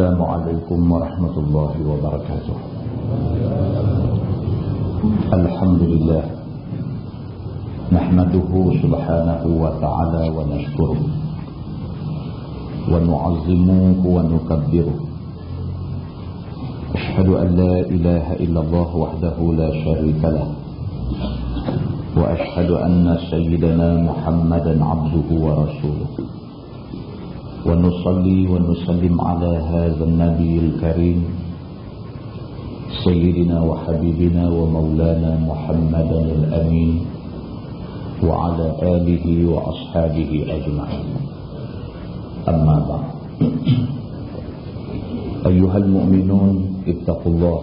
السلام عليكم ورحمة الله وبركاته. الحمد لله. نحمده سبحانه وتعالى ونشكره. ونعظمه ونكبره. أشهد أن لا إله إلا الله وحده لا شريك له. وأشهد أن سيدنا محمدا عبده ورسوله. ونصلي ونسلم على هذا النبي الكريم سيدنا وحبيبنا ومولانا محمدا الأمين وعلى آله وأصحابه أجمعين. أما بعد. أيها المؤمنون اتقوا الله.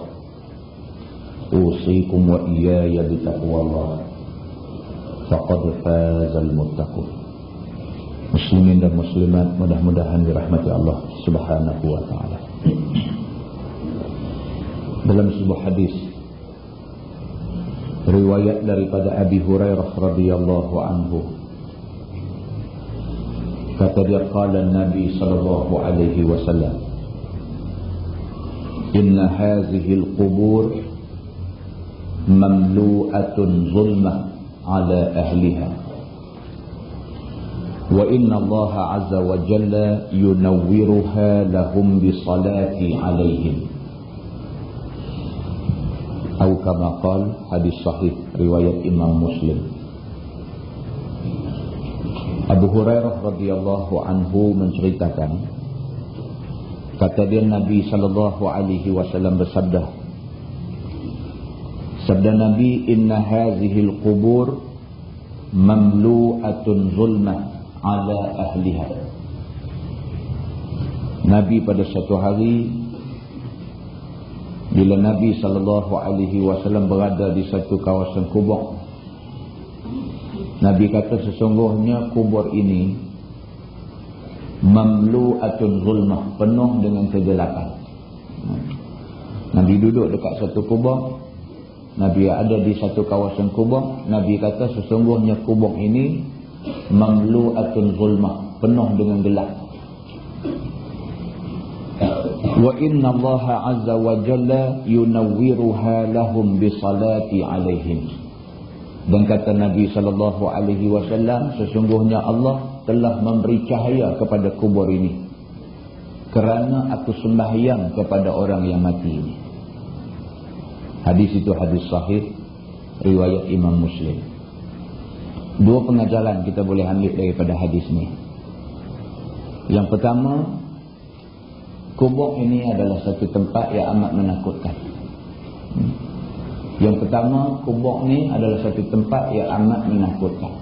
أوصيكم وإياي بتقوى الله. فقد فاز المتقون. Muslimin dan muslimat mudah-mudahan dirahmati Allah Subhanahu wa taala. Dalam sebuah hadis riwayat daripada Abi Hurairah radhiyallahu anhu kata dia qala Nabi sallallahu alaihi wasallam Inna hadhihi al-qubur mamlu'atun zulmah ala ahliha وإن الله عز وجل ينورها لهم بصلاة عليهم أو كما قال حديث صحيح رواية إمام مسلم Abu Hurairah radhiyallahu anhu menceritakan kata dia Nabi sallallahu alaihi wasallam bersabda Sabda Nabi inna hadhihi al-qubur mamlu'atun zulmah ala ahliha. Nabi pada satu hari bila Nabi sallallahu alaihi wasallam berada di satu kawasan kubur Nabi kata sesungguhnya kubur ini mamlu'atun zulmah penuh dengan kegelapan. Nabi duduk dekat satu kubur Nabi ada di satu kawasan kubur Nabi kata sesungguhnya kubur ini mamlu'atun zulmah. Penuh dengan gelap. Wa inna Allah azza wa jalla yunawwiruha lahum bi salati alaihim dan kata Nabi sallallahu alaihi wasallam sesungguhnya Allah telah memberi cahaya kepada kubur ini. Kerana aku sembahyang kepada orang yang mati ini. Hadis itu hadis sahih riwayat Imam Muslim Dua pengajaran kita boleh ambil daripada hadis ni. Yang pertama, kubur ini adalah satu tempat yang amat menakutkan. Hmm. Yang pertama, kubur ini adalah satu tempat yang amat menakutkan.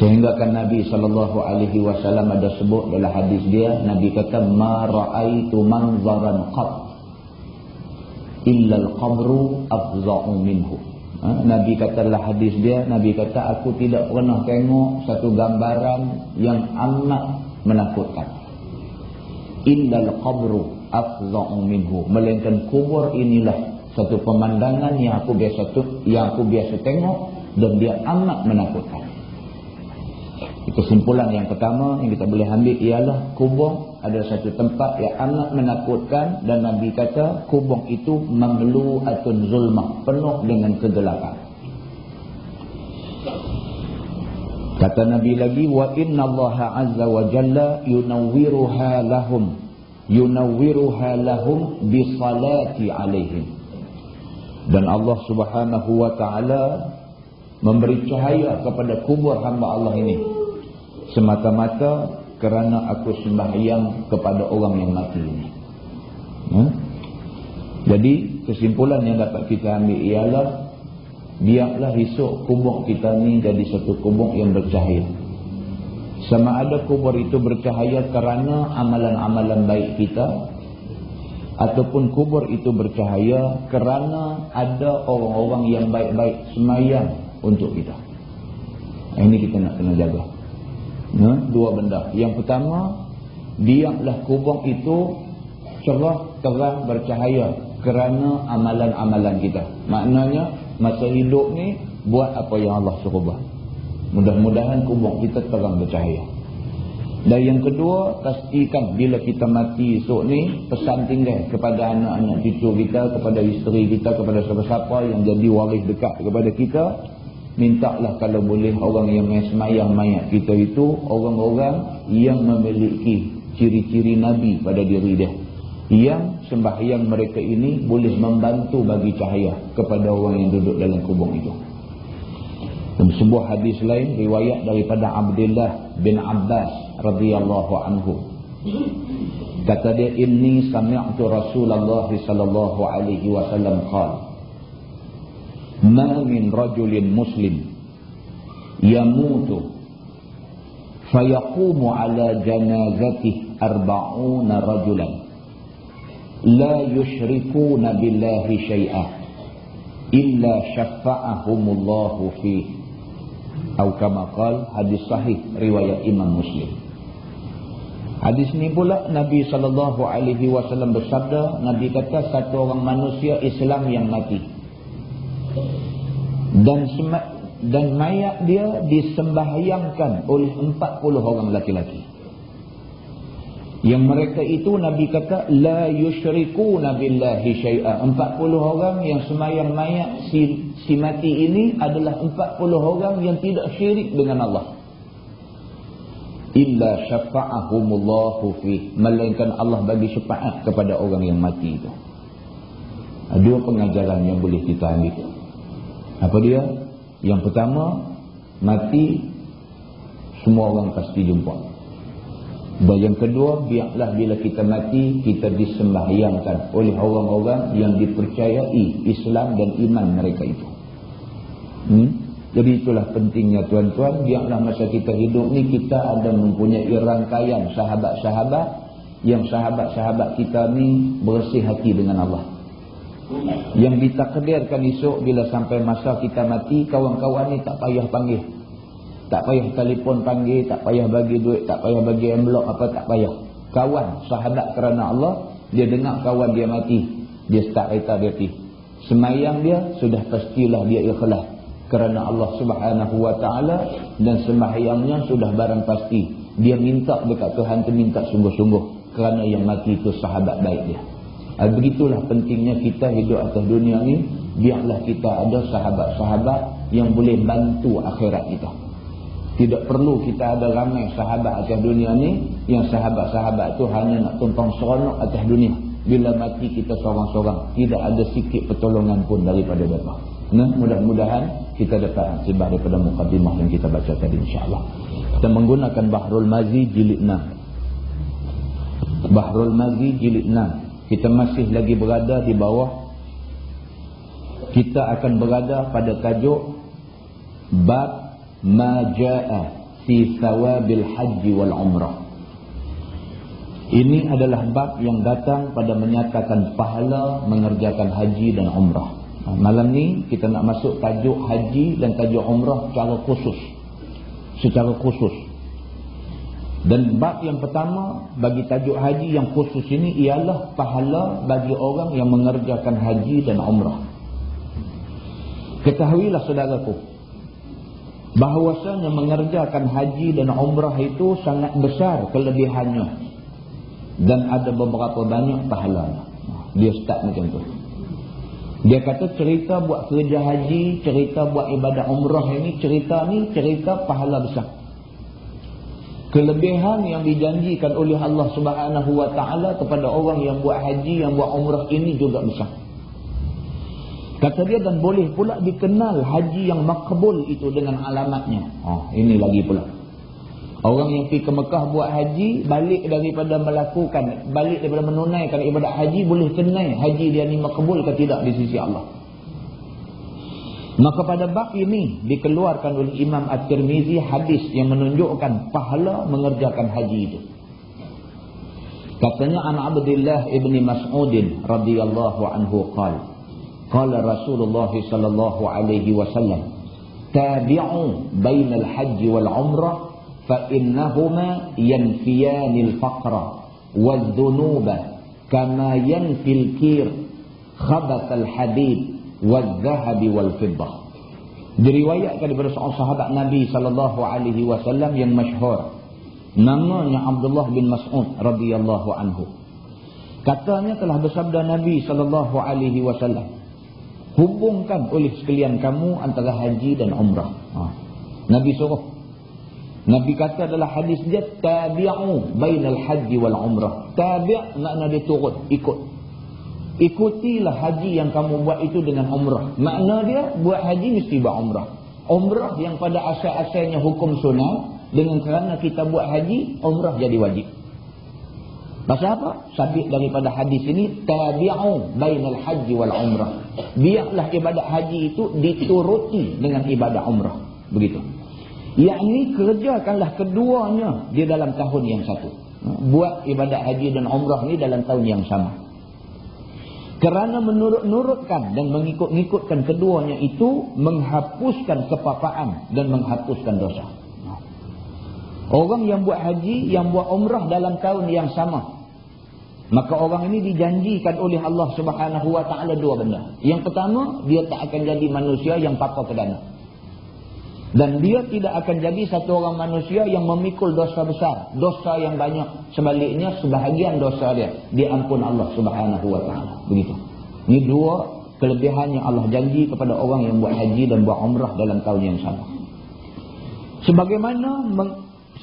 Sehingga kan Nabi SAW ada sebut dalam hadis dia, Nabi kata, Ma ra'aitu manzaran qab illa al-qabru afza'u minhu. Ha? Nabi katalah hadis dia, Nabi kata aku tidak pernah tengok satu gambaran yang amat menakutkan. Illal qabru afza'u minhu. Melainkan kubur inilah satu pemandangan yang aku biasa tu, yang aku biasa tengok dan dia amat menakutkan. Kesimpulan yang pertama yang kita boleh ambil ialah kubur ada satu tempat yang amat menakutkan dan Nabi kata kubur itu mamlu atun zulmah penuh dengan kegelapan. Kata Nabi lagi wa Allah azza wa jalla yunawwiruha lahum yunawwiruha lahum bi salati alaihim. Dan Allah Subhanahu wa taala memberi cahaya kepada kubur hamba Allah ini semata-mata kerana aku sembahyang kepada orang yang mati ini. Hmm? Jadi kesimpulan yang dapat kita ambil ialah biarlah esok kubur kita ni jadi satu kubur yang bercahaya. Sama ada kubur itu bercahaya kerana amalan-amalan baik kita ataupun kubur itu bercahaya kerana ada orang-orang yang baik-baik semayang untuk kita. Ini kita nak kena jaga ya, dua benda. Yang pertama, diamlah kubur itu cerah, terang, bercahaya kerana amalan-amalan kita. Maknanya, masa hidup ni, buat apa yang Allah suruh buat. Mudah-mudahan kubur kita terang bercahaya. Dan yang kedua, pastikan bila kita mati esok ni, pesan tinggal kepada anak-anak cucu kita, kepada isteri kita, kepada siapa-siapa yang jadi waris dekat kepada kita. Mintalah kalau boleh orang yang semayang mayat kita itu, orang-orang yang memiliki ciri-ciri Nabi pada diri dia. Yang sembahyang mereka ini boleh membantu bagi cahaya kepada orang yang duduk dalam kubur itu. Dalam sebuah hadis lain, riwayat daripada Abdullah bin Abbas radhiyallahu anhu kata dia inni sami'tu Rasulullah sallallahu alaihi wasallam qala ma min rajulin muslim. Yamutu. Fayaqumu ala janazatihi arba'una rajulan. La yushrikuna billahi syai'a illa syafa'ahumullahu fihi atau kama qal hadis sahih riwayat Imam Muslim. Hadis ni pula Nabi sallallahu alaihi wasallam bersabda, Nabi kata satu orang manusia Islam yang mati. Dan dan mayat dia disembahyangkan oleh 40 orang laki-laki. Yang mereka itu Nabi kata la yusyrikuna billahi syai'a. 40 orang yang semayang mayat si, si mati ini adalah 40 orang yang tidak syirik dengan Allah illa syafa'ahumullahu fi melainkan Allah bagi syafaat kepada orang yang mati itu dua pengajaran yang boleh kita ambil apa dia yang pertama mati semua orang pasti jumpa dan yang kedua biarlah bila kita mati kita disembahyangkan oleh orang-orang yang dipercayai Islam dan iman mereka itu hmm? Jadi itulah pentingnya tuan-tuan, biarlah masa kita hidup ni kita ada mempunyai rangkaian sahabat-sahabat yang sahabat-sahabat kita ni bersih hati dengan Allah. Yang ditakdirkan esok bila sampai masa kita mati, kawan-kawan ni tak payah panggil. Tak payah telefon panggil, tak payah bagi duit, tak payah bagi envelope apa, tak payah. Kawan, sahabat kerana Allah, dia dengar kawan dia mati, dia start kereta dia pergi. Semayang dia, sudah pastilah dia ikhlas kerana Allah subhanahu wa ta'ala dan sembahyangnya sudah barang pasti dia minta dekat Tuhan tu minta sungguh-sungguh kerana yang mati itu sahabat baik dia begitulah pentingnya kita hidup atas dunia ni biarlah kita ada sahabat-sahabat yang boleh bantu akhirat kita tidak perlu kita ada ramai sahabat atas dunia ni yang sahabat-sahabat tu hanya nak tumpang seronok atas dunia bila mati kita seorang-seorang tidak ada sikit pertolongan pun daripada mereka nah mudah-mudahan kita dapat sibah daripada mukadimah yang kita baca tadi insyaAllah. Kita menggunakan Bahrul Mazi jilid 6. Bahrul Mazi jilid 6. Kita masih lagi berada di bawah. Kita akan berada pada tajuk Bab Maja'a Fi Thawabil Haji Wal Umrah. Ini adalah bab yang datang pada menyatakan pahala mengerjakan haji dan umrah. Ha, malam ni kita nak masuk tajuk haji dan tajuk umrah secara khusus. Secara khusus. Dan bab yang pertama bagi tajuk haji yang khusus ini ialah pahala bagi orang yang mengerjakan haji dan umrah. Ketahuilah saudaraku. Bahawasanya mengerjakan haji dan umrah itu sangat besar kelebihannya. Dan ada beberapa banyak pahala. Dia start macam tu. Dia kata cerita buat kerja haji, cerita buat ibadah umrah ini, cerita ni cerita pahala besar. Kelebihan yang dijanjikan oleh Allah Subhanahu wa taala kepada orang yang buat haji, yang buat umrah ini juga besar. Kata dia dan boleh pula dikenal haji yang makbul itu dengan alamatnya. Oh, ini lagi pula. Orang yang pergi ke Mekah buat haji, balik daripada melakukan, balik daripada menunaikan ibadat haji, boleh kenal haji dia ni makbul ke tidak di sisi Allah. Maka pada bab ini dikeluarkan oleh Imam At-Tirmizi hadis yang menunjukkan pahala mengerjakan haji itu. Katanya An Abdullah ibn Mas'ud radhiyallahu anhu qala qala Rasulullah sallallahu alaihi wasallam tabi'u bainal hajj wal umrah fa innahuma yanfiyanil faqra wal dhunuba kama yanfil kir khabath al hadid wal-zahabi wal-fiddah. Diriwayatkan daripada seorang sahabat Nabi sallallahu alaihi wasallam yang masyhur. Namanya Abdullah bin Mas'ud radhiyallahu anhu. Katanya telah bersabda Nabi sallallahu alaihi wasallam, Hubungkan oleh sekalian kamu antara haji dan umrah. Ha. Nabi suruh. Nabi kata adalah hadis dia. Tabi'u bainal haji wal umrah. Tabi' makna dia turut. Ikut ikutilah haji yang kamu buat itu dengan umrah makna dia buat haji mesti buat umrah umrah yang pada asal-asalnya hukum sunnah dengan kerana kita buat haji umrah jadi wajib Pasal apa? Sabit daripada hadis ini tabi'u bainal haji wal umrah. Biarlah ibadat haji itu dituruti dengan ibadat umrah. Begitu. Yakni kerjakanlah keduanya di dalam tahun yang satu. Buat ibadat haji dan umrah ni dalam tahun yang sama. Kerana menurut-nurutkan dan mengikut-ngikutkan keduanya itu menghapuskan kepapaan dan menghapuskan dosa. Orang yang buat haji, yang buat umrah dalam tahun yang sama. Maka orang ini dijanjikan oleh Allah subhanahu wa ta'ala dua benda. Yang pertama, dia tak akan jadi manusia yang patah ke dana. Dan dia tidak akan jadi satu orang manusia yang memikul dosa besar. Dosa yang banyak. Sebaliknya, sebahagian dosa dia diampun Allah subhanahu wa ta'ala. Begitu. Ini dua kelebihan yang Allah janji kepada orang yang buat haji dan buat umrah dalam tahun yang sama. Sebagaimana meng,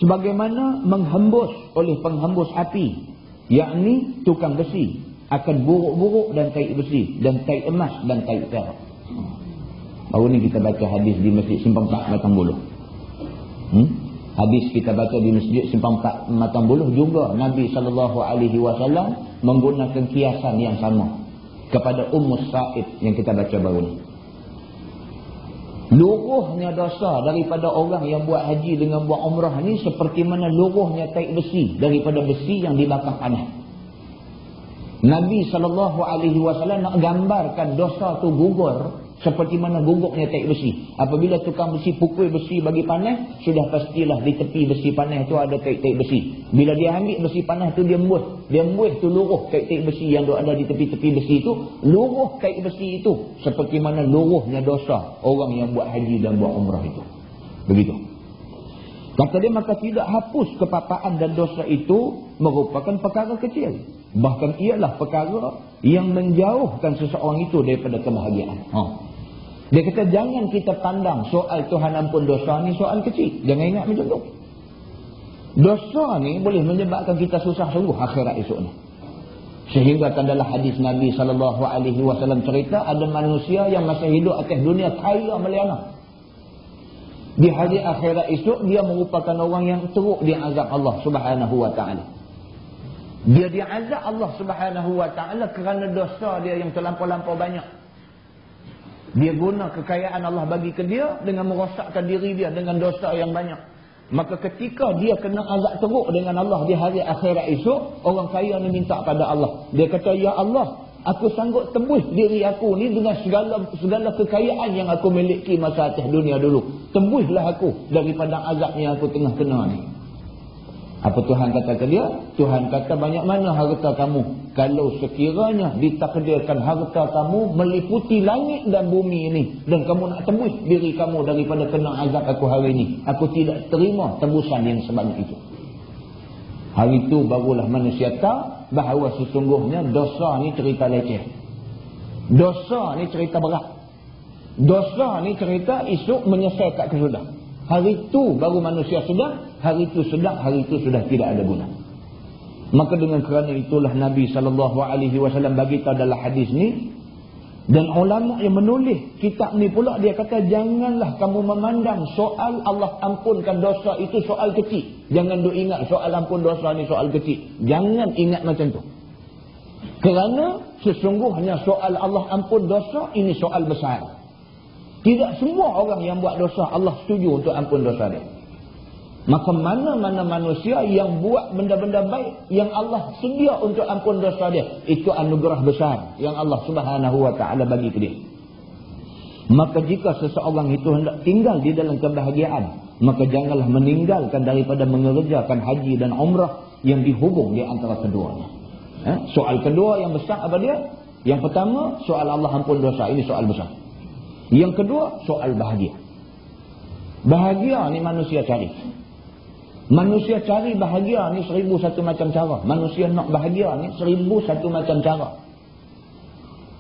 sebagaimana menghembus oleh penghembus api yakni tukang besi akan buruk-buruk dan kait besi dan kait emas dan kait perak baru ni kita baca hadis di masjid simpang 4 matang buluh hmm? hadis kita baca di masjid simpang 4 matang buluh juga Nabi SAW menggunakan kiasan yang sama kepada Ummu Sa'id yang kita baca baru ni. Luruhnya dosa daripada orang yang buat haji dengan buat umrah ni seperti mana luruhnya kait besi daripada besi yang dibakar panas Nabi SAW nak gambarkan dosa tu gugur seperti mana guguknya taik besi. Apabila tukang besi pukul besi bagi panas, sudah pastilah di tepi besi panas tu ada taik-taik besi. Bila dia ambil besi panas tu dia embuh. Dia embuh tu luruh taik-taik besi yang ada di tepi-tepi besi itu. Luruh taik besi itu. Seperti mana luruhnya dosa orang yang buat haji dan buat umrah itu. Begitu. Kata dia maka tidak hapus kepapaan dan dosa itu merupakan perkara kecil. Bahkan ialah perkara yang menjauhkan seseorang itu daripada kebahagiaan. Ha. Dia kata jangan kita pandang soal Tuhan ampun dosa ni soal kecil. Jangan ingat macam tu. Dosa ni boleh menyebabkan kita susah sungguh akhirat esok ni. Sehingga dalam hadis Nabi SAW cerita ada manusia yang masih hidup atas dunia kaya meliana. Di hari akhirat esok dia merupakan orang yang teruk di azab Allah Subhanahu wa taala. Dia diazab Allah Subhanahu wa taala kerana dosa dia yang terlampau-lampau banyak. Dia guna kekayaan Allah bagi ke dia dengan merosakkan diri dia dengan dosa yang banyak. Maka ketika dia kena azab teruk dengan Allah di hari akhirat esok, orang kaya ni minta pada Allah. Dia kata, Ya Allah, aku sanggup tembus diri aku ni dengan segala segala kekayaan yang aku miliki masa atas dunia dulu. Tembuslah aku daripada azab yang aku tengah kena ni. Apa Tuhan kata ke dia? Tuhan kata banyak mana harta kamu? Kalau sekiranya ditakdirkan harta kamu meliputi langit dan bumi ini. Dan kamu nak tembus diri kamu daripada kena azab aku hari ini. Aku tidak terima tembusan yang sebanyak itu. Hari itu barulah manusia tahu bahawa sesungguhnya dosa ni cerita leceh. Dosa ni cerita berat. Dosa ni cerita esok menyesal kat kesudah. Hari itu baru manusia sedar, hari itu sedar, hari itu sudah tidak ada guna. Maka dengan kerana itulah Nabi SAW bagi tahu dalam hadis ni, dan ulama yang menulis kitab ni pula dia kata janganlah kamu memandang soal Allah ampunkan dosa itu soal kecil. Jangan duk ingat soal ampun dosa ni soal kecil. Jangan ingat macam tu. Kerana sesungguhnya soal Allah ampun dosa ini soal besar. Tidak semua orang yang buat dosa Allah setuju untuk ampun dosa dia. Maka mana-mana manusia yang buat benda-benda baik yang Allah sedia untuk ampun dosa dia, itu anugerah besar yang Allah Subhanahu wa taala bagi ke dia. Maka jika seseorang itu hendak tinggal di dalam kebahagiaan, maka janganlah meninggalkan daripada mengerjakan haji dan umrah yang dihubung di antara keduanya. Eh? Soal kedua yang besar apa dia? Yang pertama, soal Allah ampun dosa. Ini soal besar. Yang kedua, soal bahagia. Bahagia ni manusia cari. Manusia cari bahagia ni seribu satu macam cara. Manusia nak bahagia ni seribu satu macam cara.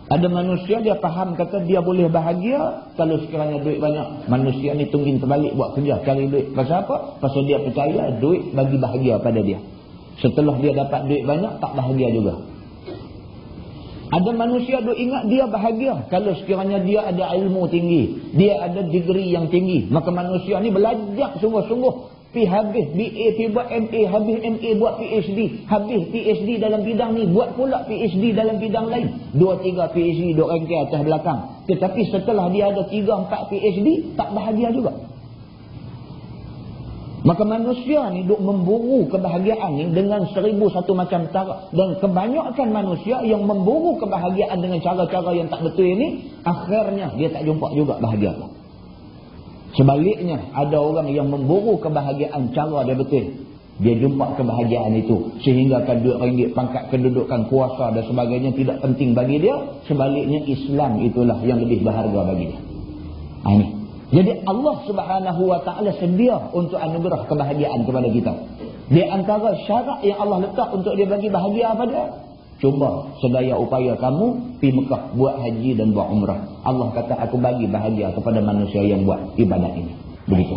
Ada manusia dia faham kata dia boleh bahagia kalau sekiranya duit banyak. Manusia ni tunggin terbalik buat kerja cari duit. Pasal apa? Pasal dia percaya duit bagi bahagia pada dia. Setelah dia dapat duit banyak tak bahagia juga. Ada manusia duk ingat dia bahagia kalau sekiranya dia ada ilmu tinggi. Dia ada degree yang tinggi. Maka manusia ni belajar sungguh-sungguh Pi habis BA, pi buat MA, habis MA buat PhD. Habis PhD dalam bidang ni, buat pula PhD dalam bidang lain. Dua tiga PhD, dua rangkai atas belakang. Tetapi setelah dia ada tiga empat PhD, tak bahagia juga. Maka manusia ni duk memburu kebahagiaan ni dengan seribu satu macam cara. Dan kebanyakan manusia yang memburu kebahagiaan dengan cara-cara yang tak betul ini, akhirnya dia tak jumpa juga bahagia. Sebaliknya, ada orang yang memburu kebahagiaan cara dia betul. Dia jumpa kebahagiaan itu. Sehingga kan duit ringgit, pangkat kedudukan, kuasa dan sebagainya tidak penting bagi dia. Sebaliknya, Islam itulah yang lebih berharga bagi dia. Ha, ini. Jadi Allah subhanahu wa ta'ala sedia untuk anugerah kebahagiaan kepada kita. Di antara syarat yang Allah letak untuk dia bagi bahagia apa dia? Cuba sedaya upaya kamu pergi Mekah buat haji dan buat umrah. Allah kata aku bagi bahagia kepada manusia yang buat ibadat ini. Begitu.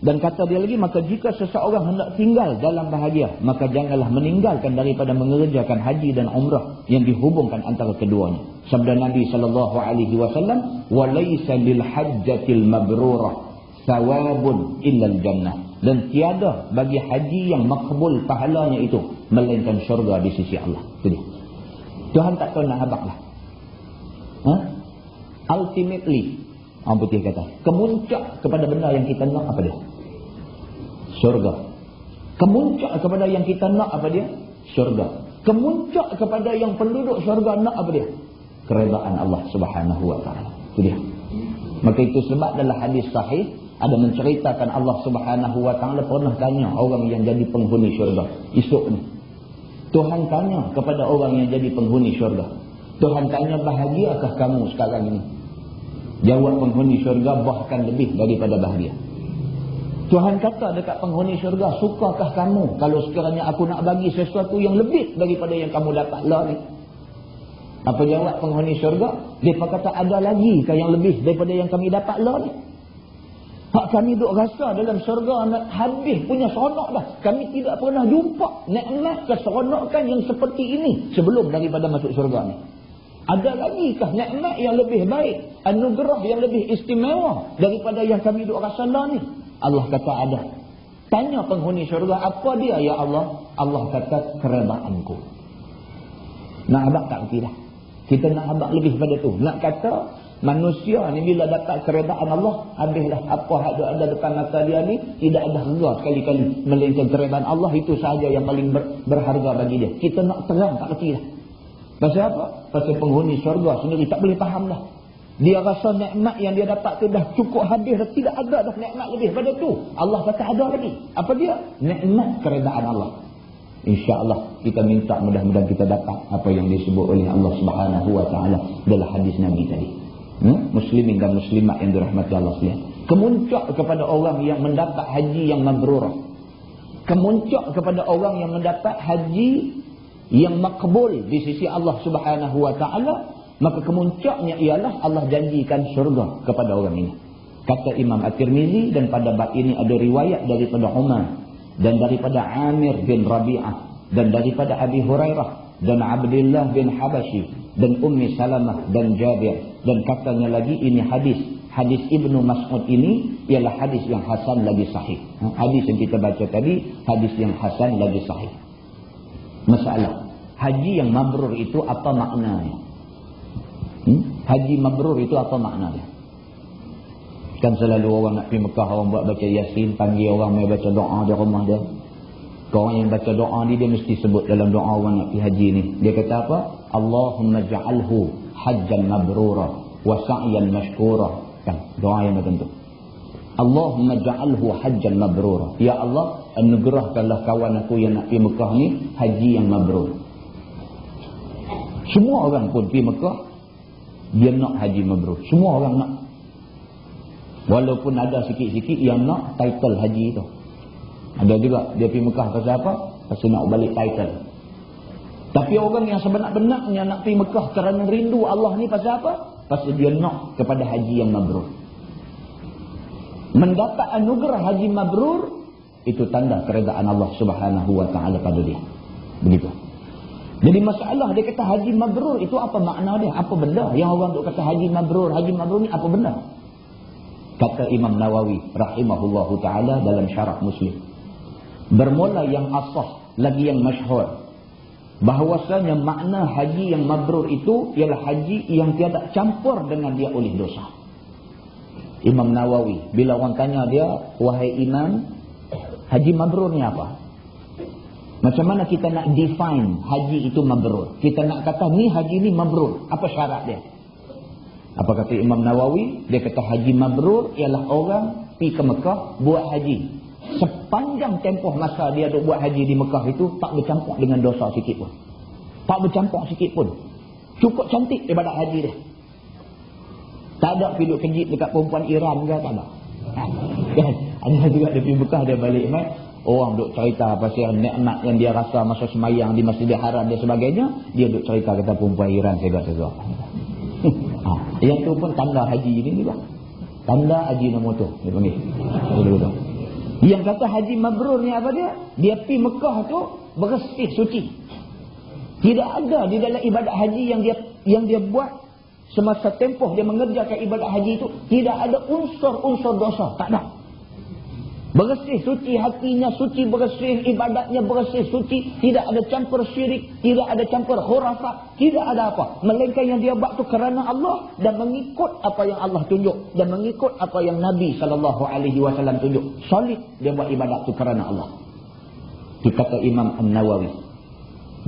Dan kata dia lagi, maka jika seseorang hendak tinggal dalam bahagia, maka janganlah meninggalkan daripada mengerjakan haji dan umrah yang dihubungkan antara keduanya. Sabda Nabi sallallahu alaihi wasallam, "Wa laysa lil hajjatil mabrurah thawabun illa jannah." dan tiada bagi haji yang makbul pahalanya itu melainkan syurga di sisi Allah. Itu Tuhan tak tahu nak habaq lah. Ha? Ultimately, orang putih kata, kemuncak kepada benda yang kita nak apa dia? Syurga. Kemuncak kepada yang kita nak apa dia? Syurga. Kemuncak kepada yang penduduk syurga nak apa dia? Keredaan Allah subhanahu wa ta'ala. Itu dia. Maka itu sebab dalam hadis sahih, ada menceritakan Allah subhanahu wa ta'ala pernah tanya orang yang jadi penghuni syurga esok ni Tuhan tanya kepada orang yang jadi penghuni syurga Tuhan tanya bahagiakah kamu sekarang ini jawab penghuni syurga bahkan lebih daripada bahagia Tuhan kata dekat penghuni syurga sukakah kamu kalau sekiranya aku nak bagi sesuatu yang lebih daripada yang kamu dapat lah ni apa jawab penghuni syurga dia kata ada lagi yang lebih daripada yang kami dapat lah ni Hak kami duk rasa dalam syurga nak habis punya seronok dah. Kami tidak pernah jumpa nikmat keseronokan yang seperti ini sebelum daripada masuk syurga ni. Ada lagi kah nikmat yang lebih baik, anugerah yang lebih istimewa daripada yang kami duk rasa lah ni? Allah kata ada. Tanya penghuni syurga, apa dia ya Allah? Allah kata keredaanku. Nak abad tak tidak? Kita nak abad lebih pada tu. Nak kata Manusia ni bila dapat keredaan Allah, habislah apa yang ada depan mata dia ni, tidak ada harga sekali-kali. Melainkan keredaan Allah itu sahaja yang paling ber, berharga bagi dia. Kita nak terang tak kerti lah. Pasal apa? Pasal penghuni syurga sendiri tak boleh faham dah. Dia rasa nikmat yang dia dapat tu dah cukup habis dah. Tidak ada dah nikmat lebih pada tu. Allah kata ada lagi. Apa dia? Nikmat keredaan Allah. InsyaAllah kita minta mudah-mudahan kita dapat apa yang disebut oleh Allah Subhanahu Wa Taala dalam hadis Nabi tadi hmm? muslimin dan muslimat yang dirahmati Allah sekalian kemuncak kepada orang yang mendapat haji yang mabrur kemuncak kepada orang yang mendapat haji yang makbul di sisi Allah Subhanahu wa taala maka kemuncaknya ialah Allah janjikan syurga kepada orang ini. Kata Imam At-Tirmizi dan pada bab ini ada riwayat daripada Umar dan daripada Amir bin Rabi'ah dan daripada Abi Hurairah dan Abdullah bin Habashi dan Ummi Salamah dan Jabir dan katanya lagi ini hadis. Hadis Ibnu Mas'ud ini ialah hadis yang hasan lagi sahih. Ha, hadis yang kita baca tadi hadis yang hasan lagi sahih. Masalah. Haji yang mabrur itu apa maknanya hmm? haji mabrur itu apa maknanya? Kan selalu orang nak pergi Mekah orang buat baca yasin panggil orang mai baca doa di rumah dia. Orang yang baca doa ni dia mesti sebut dalam doa orang nak pergi haji ni. Dia kata apa? Allahumma ja'alhu hajjan mabrura wa sa'yan mashkura. Kan? Doa yang macam tu. Allahumma ja'alhu hajjan mabrura. Ya Allah anugerahkanlah kawan aku yang nak pergi Mekah ni haji yang mabrur. Semua orang pun pergi Mekah dia nak haji mabrur semua orang nak walaupun ada sikit-sikit yang nak title haji tu Ada juga dia pergi Mekah pasal apa? Pasal nak balik title. Tapi orang yang sebenar-benarnya nak pergi Mekah kerana rindu Allah ni pasal apa? Pasal dia nak kepada haji yang mabrur. Mendapat anugerah haji mabrur itu tanda keredaan Allah Subhanahu wa taala pada dia. Begitu. Jadi masalah dia kata haji mabrur itu apa makna dia? Apa benda yang orang duk kata haji mabrur? Haji mabrur ni apa benda? Kata Imam Nawawi rahimahullahu taala dalam syarah Muslim. Bermula yang asah lagi yang masyhur bahwasanya makna haji yang mabrur itu ialah haji yang tiada campur dengan dia oleh dosa. Imam Nawawi bila orang tanya dia, wahai imam, haji mabrur ni apa? Macam mana kita nak define haji itu mabrur? Kita nak kata ni haji ni mabrur. Apa syarat dia? Apa kata Imam Nawawi? Dia kata haji mabrur ialah orang pergi ke Mekah buat haji. Sepanjang tempoh masa dia duk buat haji di Mekah itu tak bercampur dengan dosa sikit pun. Tak bercampur sikit pun. Cukup cantik ibadat haji dia. Tak ada duk kejit dekat perempuan Iran ke tak ada. Kan? Ada juga dia pergi Mekah dia balik mai Orang duk cerita pasal nikmat yang dia rasa masa semayang di Masjidil Haram dan sebagainya, dia duk cerita kata perempuan Iran segak-segak. ha, yang tu pun tanda haji ini juga. Tanda haji nombor tu. Dia panggil. Yang kata haji mabrur ni apa dia? Dia pi Mekah tu bersih suci. Tidak ada di dalam ibadat haji yang dia yang dia buat semasa tempoh dia mengerjakan ibadat haji itu tidak ada unsur-unsur dosa, tak ada. Bersih suci hatinya, suci bersih ibadatnya bersih suci. Tidak ada campur syirik, tidak ada campur khurafat, tidak ada apa. Melainkan yang dia buat tu kerana Allah dan mengikut apa yang Allah tunjuk. Dan mengikut apa yang Nabi SAW tunjuk. Solid dia buat ibadat tu kerana Allah. Itu kata Imam An-Nawawi.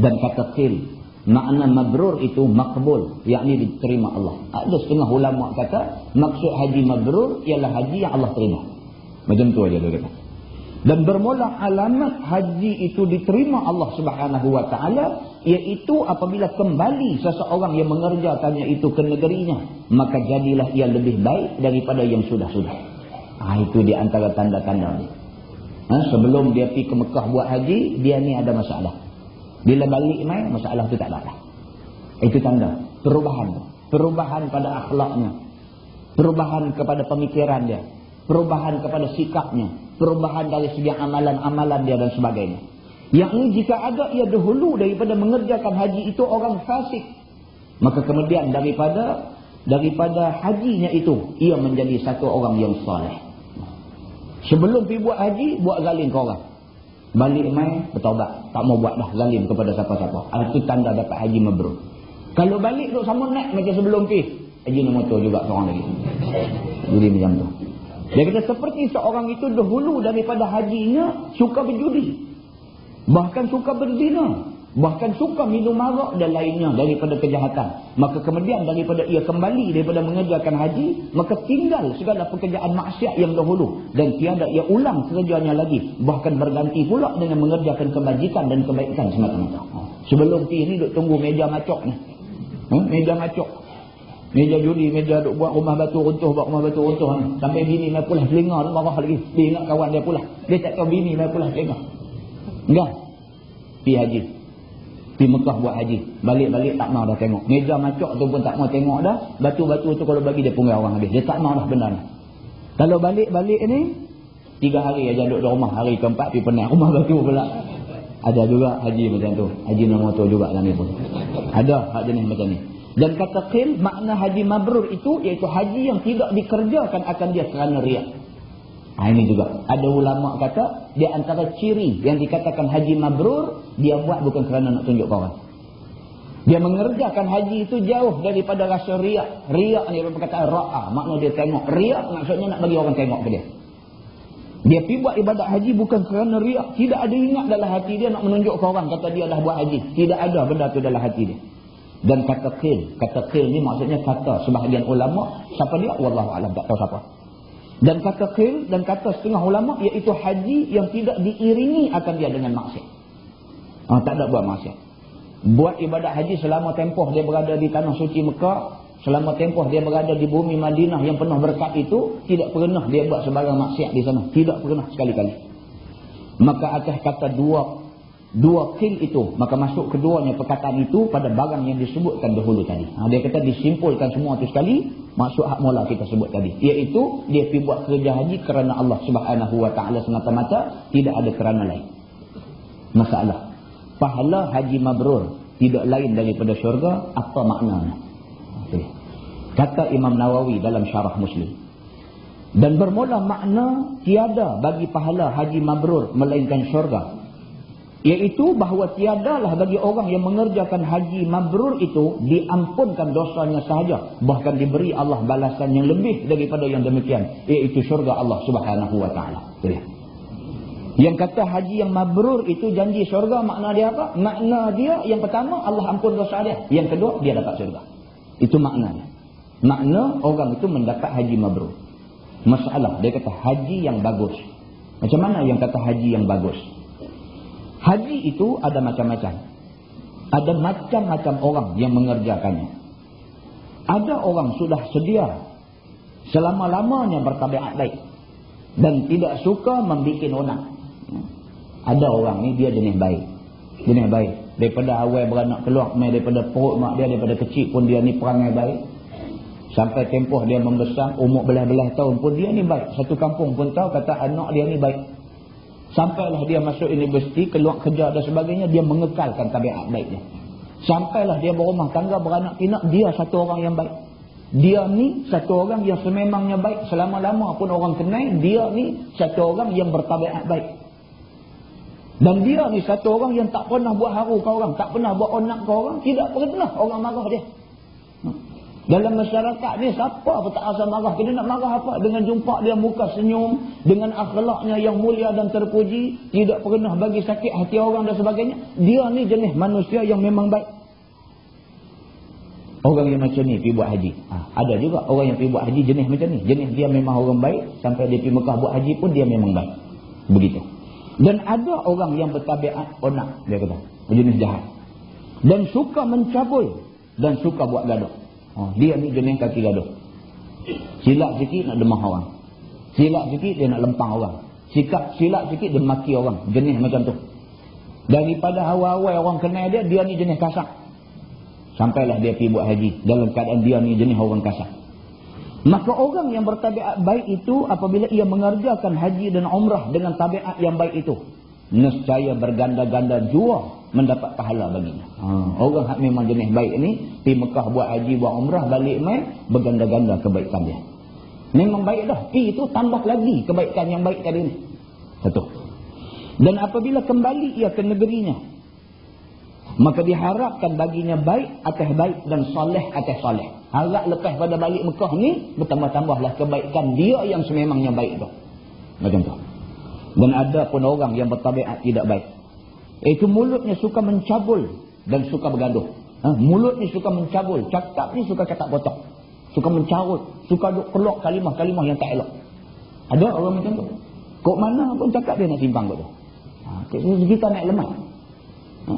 Dan kata Qil. Makna mabrur itu makbul. Yakni diterima Allah. Ada setengah ulama kata maksud haji mabrur ialah haji yang Allah terima. Macam tu aja dia kata. Dan bermula alamat haji itu diterima Allah Subhanahu wa taala iaitu apabila kembali seseorang yang mengerjakannya itu ke negerinya maka jadilah ia lebih baik daripada yang sudah-sudah. Ah itu di antara tanda-tanda ni. Ha, sebelum dia pergi ke Mekah buat haji dia ni ada masalah. Bila balik mai masalah tu tak ada. Itu tanda perubahan. Perubahan pada akhlaknya. Perubahan kepada pemikiran dia perubahan kepada sikapnya, perubahan dari segi amalan-amalan dia dan sebagainya. Yang ini jika ada ia dahulu daripada mengerjakan haji itu orang fasik, maka kemudian daripada daripada hajinya itu ia menjadi satu orang yang soleh. Sebelum pergi buat haji, buat zalim ke orang. Balik mai bertaubat, tak mau buat dah zalim kepada siapa-siapa. Itu tanda dapat haji mabrur. Kalau balik duk sama naik macam sebelum pergi, haji nombor juga seorang lagi. Jadi macam tu. Dia kata seperti seorang itu dahulu daripada hajinya suka berjudi. Bahkan suka berzina. Bahkan suka minum marak dan lainnya daripada kejahatan. Maka kemudian daripada ia kembali daripada mengerjakan haji. Maka tinggal segala pekerjaan maksiat yang dahulu. Dan tiada ia ulang kerjanya lagi. Bahkan berganti pula dengan mengerjakan kebajikan dan kebaikan semata-mata. Sebelum ini duk tunggu meja macok ni. Hmm? Meja macok. Meja judi, meja duk buat rumah batu runtuh, buat rumah batu runtuh ni. Sampai bini mai pulang telinga tu marah lagi. Dia ingat kawan dia pulang. Dia tak tahu bini mai pulang telinga. Enggak. Pi haji. Pi Mekah buat haji. Balik-balik tak mau dah tengok. Meja macok tu pun tak mau tengok dah. Batu-batu tu kalau bagi dia punggah orang habis. Dia tak mau dah benda ni. Kalau balik-balik ni, tiga hari aja duduk di rumah. Hari keempat pi penat rumah batu pula. Ada juga haji macam tu. Haji nombor tu juga ni pun. Ada hak jenis macam ni. Dan kata qil, makna haji mabrur itu iaitu haji yang tidak dikerjakan akan dia kerana riak. Ha, ini juga. Ada ulama kata, dia antara ciri yang dikatakan haji mabrur, dia buat bukan kerana nak tunjuk kawan. Dia mengerjakan haji itu jauh daripada rasa riak. Riak ni berkata ra'a, makna dia tengok. Riak maksudnya nak bagi orang tengok ke dia. Dia pergi buat ibadat haji bukan kerana riak. Tidak ada ingat dalam hati dia nak menunjuk ke orang kata dia dah buat haji. Tidak ada benda tu dalam hati dia. Dan kata qil, kata qil ni maksudnya kata sebahagian ulama, siapa dia? Wallahu alam tak tahu siapa. Dan kata qil dan kata setengah ulama iaitu haji yang tidak diiringi akan dia dengan maksiat. Ah tak ada buat maksiat. Buat ibadat haji selama tempoh dia berada di tanah suci Mekah, selama tempoh dia berada di bumi Madinah yang penuh berkat itu, tidak pernah dia buat sebarang maksiat di sana. Tidak pernah sekali-kali. Maka atas kata dua dua kil itu maka masuk keduanya perkataan itu pada barang yang disebutkan dahulu tadi. Ha, dia kata disimpulkan semua itu sekali masuk hak mula kita sebut tadi. Iaitu dia pergi buat kerja haji kerana Allah subhanahu wa ta'ala semata-mata tidak ada kerana lain. Masalah. Pahala haji mabrur tidak lain daripada syurga apa maknanya okay. kata Imam Nawawi dalam syarah muslim. Dan bermula makna tiada bagi pahala haji mabrur melainkan syurga Iaitu bahawa tiadalah bagi orang yang mengerjakan haji mabrur itu diampunkan dosanya sahaja. Bahkan diberi Allah balasan yang lebih daripada yang demikian. Iaitu syurga Allah subhanahu wa ta'ala. Yang kata haji yang mabrur itu janji syurga makna dia apa? Makna dia yang pertama Allah ampun dosa dia. Yang kedua dia dapat syurga. Itu maknanya. Makna orang itu mendapat haji mabrur. Masalah dia kata haji yang bagus. Macam mana yang kata haji yang bagus? Haji itu ada macam-macam. Ada macam-macam orang yang mengerjakannya. Ada orang sudah sedia selama-lamanya bertabiat baik. Dan tidak suka membuat onak. Ada orang ni dia jenis baik. Jenis baik. Daripada awal beranak keluar, daripada perut mak dia, daripada kecil pun dia ni perangai baik. Sampai tempoh dia membesar, umur belah-belah tahun pun dia ni baik. Satu kampung pun tahu kata anak dia ni baik. Sampailah dia masuk universiti, keluar kerja dan sebagainya, dia mengekalkan tabiat baiknya. Sampailah dia berumah tangga, beranak pinak, dia satu orang yang baik. Dia ni satu orang yang sememangnya baik. Selama-lama pun orang kenal, dia ni satu orang yang bertabiat baik. Dan dia ni satu orang yang tak pernah buat haru ke orang, tak pernah buat onak ke orang, tidak pernah orang marah dia. Dalam masyarakat ni siapa pun tak rasa marah. Kita nak marah apa? Dengan jumpa dia muka senyum. Dengan akhlaknya yang mulia dan terpuji. Tidak pernah bagi sakit hati orang dan sebagainya. Dia ni jenis manusia yang memang baik. Orang yang macam ni pergi buat haji. Ha, ada juga orang yang pergi buat haji jenis macam ni. Jenis dia memang orang baik. Sampai dia pergi Mekah buat haji pun dia memang baik. Begitu. Dan ada orang yang bertabiat onak. Dia kata. Jenis jahat. Dan suka mencabul. Dan suka buat gaduh. Oh, dia ni jenis kaki gaduh. Silap sikit nak demah orang. Silap sikit dia nak lempang orang. Sikap silap sikit dia maki orang. Jenis macam tu. Daripada awal-awal orang kenal dia, dia ni jenis kasar. Sampailah dia pergi buat haji. Dalam keadaan dia ni jenis orang kasar. Maka orang yang bertabiat baik itu apabila ia mengerjakan haji dan umrah dengan tabiat yang baik itu. Nescaya berganda-ganda jua mendapat pahala baginya. Ha. Orang yang memang jenis baik ni, pergi Mekah buat haji, buat umrah, balik mai, berganda-ganda kebaikan dia. Memang baik dah. Pergi itu tambah lagi kebaikan yang baik tadi ni. Satu. Dan apabila kembali ia ke negerinya, maka diharapkan baginya baik atas baik dan soleh atas soleh. Harap lepas pada balik Mekah ni, bertambah-tambahlah kebaikan dia yang sememangnya baik tu. Macam tu. Dan ada pun orang yang bertabiat tidak baik. Itu mulutnya suka mencabul dan suka bergaduh. Ha? Mulut ni suka mencabul. Cakap ni suka cakap botak. Suka mencarut. Suka keluar kalimah-kalimah yang tak elok. Ada orang macam tu. Kok mana pun cakap dia nak simpang kot tu. Ha, kita naik lemah. Ha?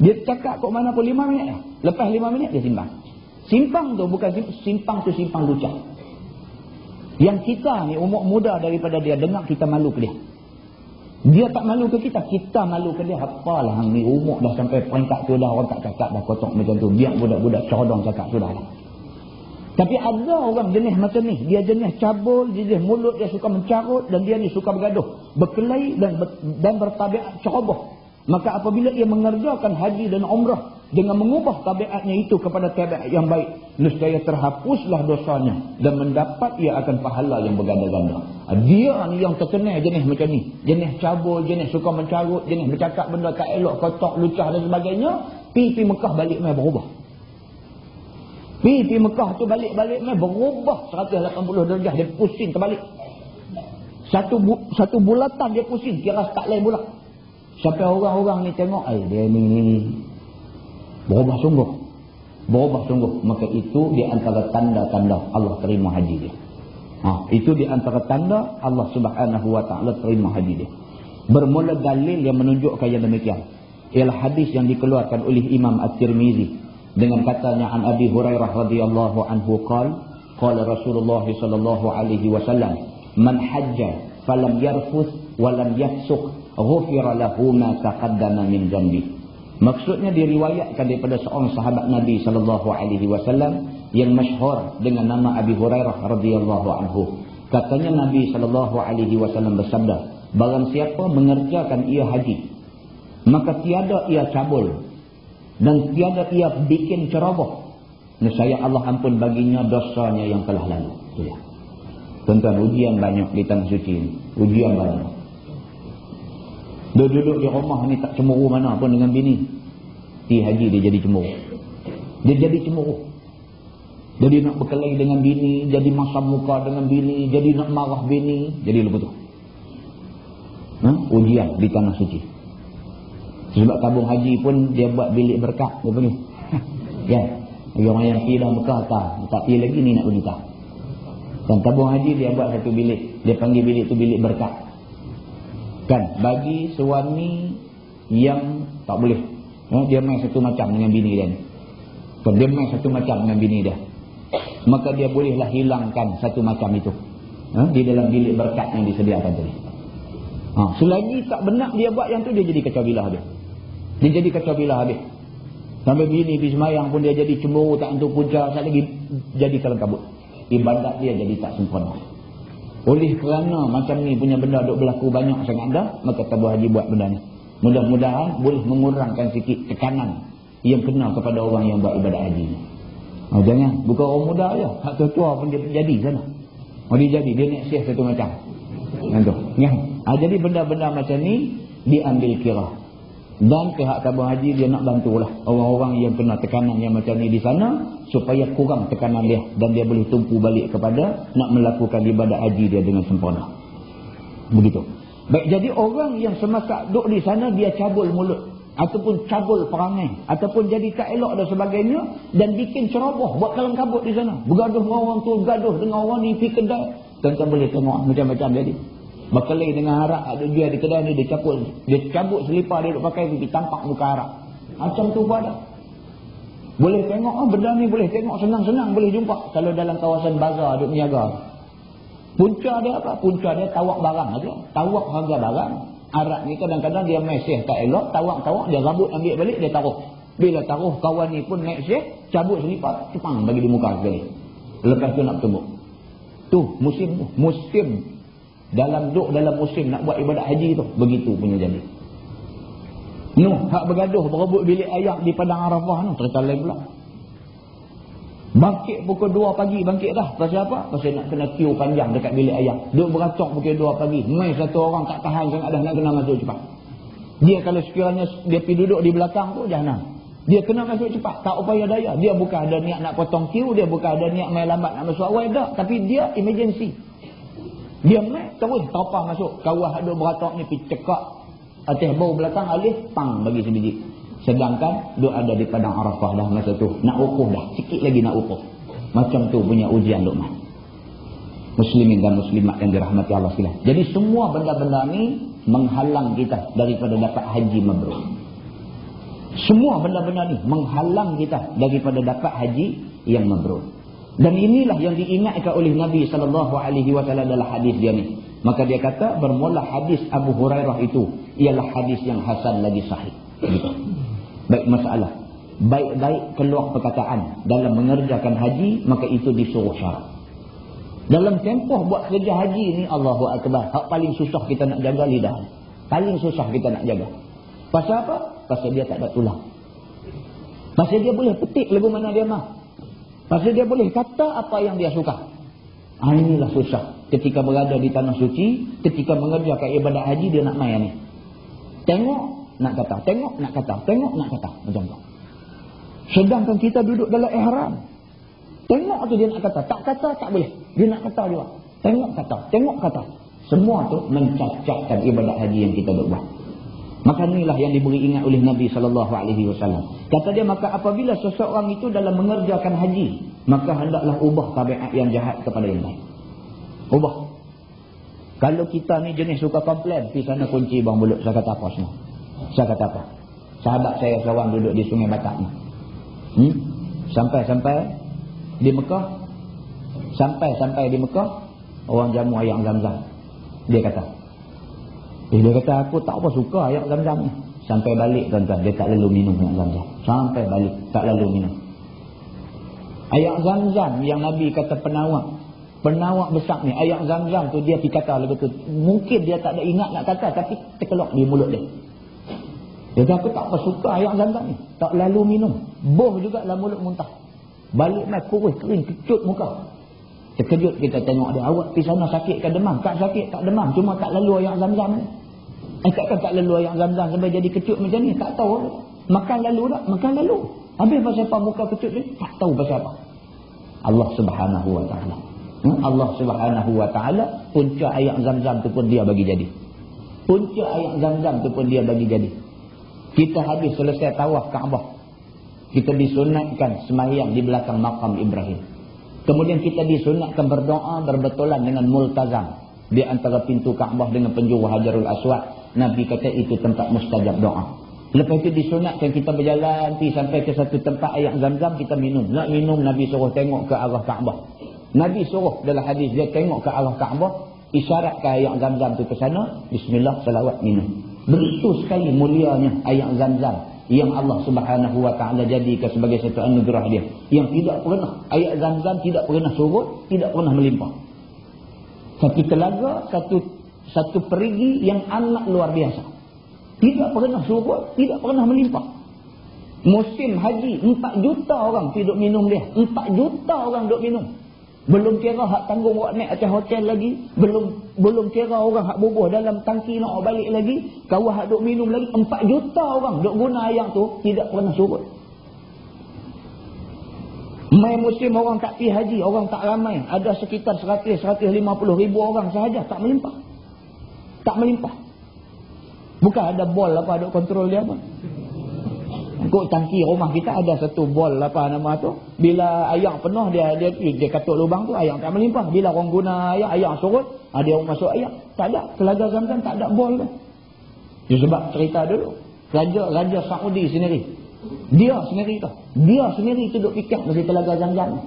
Dia cakap kok mana pun lima minit. Lepas lima minit dia simpang. Simpang tu bukan simpang tu simpang lucah. Yang kita ni umur muda daripada dia dengar kita malu ke dia. Dia tak malu ke kita, kita malu ke dia. Apalah ni umur dah sampai peringkat tu dah orang tak cakap dah kotok macam tu. Biar budak-budak codong cakap sudah lah. Tapi ada orang jenis macam ni. Dia jenis cabul, jenis mulut, dia suka mencarut dan dia ni suka bergaduh. Berkelahi dan, ber, dan bertabiat ceroboh. Maka apabila ia mengerjakan haji dan umrah dengan mengubah tabiatnya itu kepada tabiat yang baik nescaya terhapuslah dosanya dan mendapat ia akan pahala yang berganda-ganda. Ah, dia ni yang terkenal jenis macam ni. Jenis cabul jenis suka mencarut jenis bercakap benda tak elok kotak lucah dan sebagainya pi pi Mekah balik mai berubah. Pi pi Mekah tu balik-balik mai berubah 180 darjah dia pusing terbalik. Satu satu bulatan dia pusing kira tak lain bulat sampai orang-orang ni tengok ai dia ni berubah sungguh. Berubah sungguh. Maka itu di antara tanda-tanda Allah terima haji dia. Ha, itu di antara tanda Allah subhanahu wa ta'ala terima haji dia. Bermula dalil yang menunjukkan yang demikian. Ialah hadis yang dikeluarkan oleh Imam At-Tirmizi dengan katanya an Abi Hurairah radhiyallahu anhu qala qala Rasulullah sallallahu alaihi wasallam man hajja falam yarfus walam yafsuq ghufira lahu ma taqaddama min dhanbi. Maksudnya diriwayatkan daripada seorang sahabat Nabi sallallahu alaihi wasallam yang masyhur dengan nama Abi Hurairah radhiyallahu anhu. Katanya Nabi sallallahu alaihi wasallam bersabda barang siapa mengerjakan ia haji maka tiada ia cabul dan tiada ia bikin ceroboh. Nescaya Allah ampun baginya dosanya yang telah lalu. Tuan-tuan ujian banyak di tanah suci ini. Ujian banyak dia duduk di rumah ni tak cemburu mana pun dengan bini. Di haji dia jadi cemburu. Dia jadi cemburu. Jadi nak berkelahi dengan bini, jadi masam muka dengan bini, jadi nak marah bini, jadi lepas tu. Ha? Ujian di tanah suci. Sebab tabung haji pun dia buat bilik berkat. Dia panggil. ya. Orang yang pergi dah Mekah tak. Tak pergi lagi ni nak pergi tak. Dan tabung haji dia buat satu bilik. Dia panggil bilik tu bilik berkat. Kan bagi suami yang tak boleh. Dia main satu macam dengan bini dia. Kan dia main satu macam dengan bini dia. Maka dia bolehlah hilangkan satu macam itu. Di dalam bilik berkat yang disediakan tadi. Ha, selagi tak benar dia buat yang tu dia jadi kacau bilah dia. Dia jadi kacau bilah dia. Sampai bini pergi semayang pun dia jadi cemburu tak untuk puja. Sekali lagi jadi kalang kabut. Ibadat dia jadi tak sempurna. Oleh kerana macam ni punya benda duk berlaku banyak sangat dah, maka tabu haji buat benda ni. Mudah-mudahan boleh mengurangkan sikit tekanan yang kena kepada orang yang buat ibadat haji ni. Oh, jangan, bukan orang muda je. Hak tua pun dia jadi sana. Oh, dia jadi, dia nak siap satu macam. Ha, jadi benda-benda macam ni diambil kira. Dan pihak tabung haji dia nak bantulah orang-orang yang kena tekanan yang macam ni di sana supaya kurang tekanan dia dan dia boleh tumpu balik kepada nak melakukan ibadat haji dia dengan sempurna. Begitu. Baik jadi orang yang semasa duduk di sana dia cabul mulut ataupun cabul perangai ataupun jadi tak elok dan sebagainya dan bikin ceroboh buat kalang kabut di sana. Bergaduh dengan orang tu, gaduh dengan orang ni pergi kedai. Tuan-tuan boleh tengok macam-macam jadi berkelahi dengan harap. Ada dia di kedai ni dia cabut dia cabut selipar dia duk pakai pergi tampak muka harap. Macam tu pun ada boleh tengok oh, benda ni boleh tengok senang-senang boleh jumpa. Kalau dalam kawasan bazar duk menjaga punca dia apa? Punca dia tawak barang aja. Tawak harga barang. Harap ni kadang-kadang dia mesih tak elok tawak-tawak dia rabut ambil balik dia taruh. Bila taruh kawan ni pun mesih cabut selipar cepang bagi di muka sekali. Lepas tu nak bertemu tu musim tu. Musim dalam duk dalam musim nak buat ibadat haji tu begitu punya jadi. Nuh hak bergaduh berebut bilik ayak di padang Arafah tu cerita lain pula. Bangkit pukul 2 pagi bangkit dah. Pasal apa? Pasal nak kena queue panjang dekat bilik ayak. Duk beracok pukul 2 pagi. Mai satu orang tak tahan sangat dah nak kena masuk cepat. Dia kalau sekiranya dia pergi duduk di belakang tu jahanam dia kena masuk cepat tak upaya daya. Dia bukan ada niat nak potong queue dia bukan ada niat main lambat nak masuk awal dah. Tapi dia emergency dia naik terus topah masuk. Kawah ada beratok ni pergi cekak. Atas bau belakang alih. Pang bagi sebiji. Sedangkan dia ada di padang Arafah dah masa tu. Nak ukuh dah. Sikit lagi nak ukuh. Macam tu punya ujian Luqman. Muslimin dan muslimat yang dirahmati Allah silah. Jadi semua benda-benda ni menghalang kita daripada dapat haji mabrur. Semua benda-benda ni menghalang kita daripada dapat haji yang mabrur. Dan inilah yang diingatkan oleh Nabi sallallahu alaihi wasallam dalam hadis dia ni. Maka dia kata bermula hadis Abu Hurairah itu ialah hadis yang hasan lagi sahih. Baik masalah. Baik-baik keluar perkataan dalam mengerjakan haji maka itu disuruh syarat. Dalam tempoh buat kerja haji ni Allahu akbar. Hak paling susah kita nak jaga lidah. Paling susah kita nak jaga. Pasal apa? Pasal dia tak ada tulang. Pasal dia boleh petik lagu mana dia mah. Pasal dia boleh kata apa yang dia suka. Ha, inilah susah. Ketika berada di tanah suci, ketika mengerjakan ibadat haji, dia nak main ni. Tengok, nak kata. Tengok, nak kata. Tengok, nak kata. Macam tu. Sedangkan kita duduk dalam ihram. Tengok tu dia nak kata. Tak kata, tak boleh. Dia nak kata juga. Tengok kata. Tengok kata. Semua tu mencacatkan ibadat haji yang kita buat. Maka inilah yang diberi ingat oleh Nabi wasallam. Kata dia maka apabila seseorang itu dalam mengerjakan haji, maka hendaklah ubah tabiat yang jahat kepada yang baik. Ubah. Kalau kita ni jenis suka komplain, di sana kunci bang mulut saya kata apa semua. Saya kata apa? Sahabat saya seorang duduk di Sungai Batak ni. Hmm? Sampai-sampai di Mekah, sampai-sampai di Mekah, orang jamu ayam zam-zam. Dia kata. Eh, dia kata aku tak apa suka air zam-zam ni. Sampai balik tuan-tuan. Dia tak lalu minum air zam-zam. Sampai balik. Tak lalu minum. Air zam-zam yang Nabi kata penawak. Penawak besar ni. Air zam-zam tu dia pergi kata lagu tu. Mungkin dia tak ada ingat nak kata. Tapi terkelok di mulut dia. Dia kata aku tak apa suka air zam-zam ni. Tak lalu minum. Boh juga lah mulut muntah. Balik mai kurus kering kecut muka. Terkejut kita tengok dia. Awak pergi sana sakit ke demam? Tak sakit, tak demam. Cuma tak lalu air zam-zam ni. Eh takkan tak lalu air zam-zam sampai jadi kecut macam ni? Tak tahu. Makan lalu tak? Makan lalu. Habis pasal apa muka kecut ni? Tak tahu pasal apa. Allah subhanahu wa ta'ala. Hmm? Allah subhanahu wa ta'ala punca air zam-zam tu pun dia bagi jadi. Punca air zam-zam tu pun dia bagi jadi. Kita habis selesai tawaf Kaabah. Kita disunatkan semayang di belakang makam Ibrahim. Kemudian kita disunatkan berdoa berbetulan dengan multazam. Di antara pintu Kaabah dengan penjuru Hajarul Aswad. Nabi kata itu tempat mustajab doa. Lepas itu disunatkan kita berjalan pergi sampai ke satu tempat ayat zam-zam kita minum. Nak minum Nabi suruh tengok ke arah Kaabah. Nabi suruh dalam hadis dia tengok ke arah Kaabah. Isyaratkan ayat zam-zam itu ke sana. Bismillah salawat minum. Begitu sekali mulianya ayat zam-zam yang Allah subhanahu wa ta'ala jadikan sebagai satu anugerah dia. Yang tidak pernah, ayat zam-zam tidak pernah surut, tidak pernah melimpah. Satu telaga, satu satu perigi yang amat luar biasa. Tidak pernah surut, tidak pernah melimpah. Musim haji, 4 juta orang hidup minum dia. 4 juta orang hidup minum. Belum kira hak tanggung buat naik atas hotel lagi. Belum belum kira orang hak bubuh dalam tangki nak balik lagi. Kawah hak duk minum lagi. Empat juta orang duk guna air tu tidak pernah surut. Mai musim orang tak pergi haji. Orang tak ramai. Ada sekitar 100-150 ribu orang sahaja. Tak melimpah. Tak melimpah. Bukan ada bol apa duk kontrol dia apa. Kok tangki rumah kita ada satu bol apa nama tu. Bila air penuh dia dia dia katuk lubang tu air tak melimpah. Bila orang guna air, air surut, ada ah, orang masuk air. Tak ada. Telaga Zamzam tak ada bol tu. Dia sebab cerita dulu. Raja Raja Saudi sendiri. Dia sendiri tu. Dia sendiri tu duk fikir dari telaga Zamzam.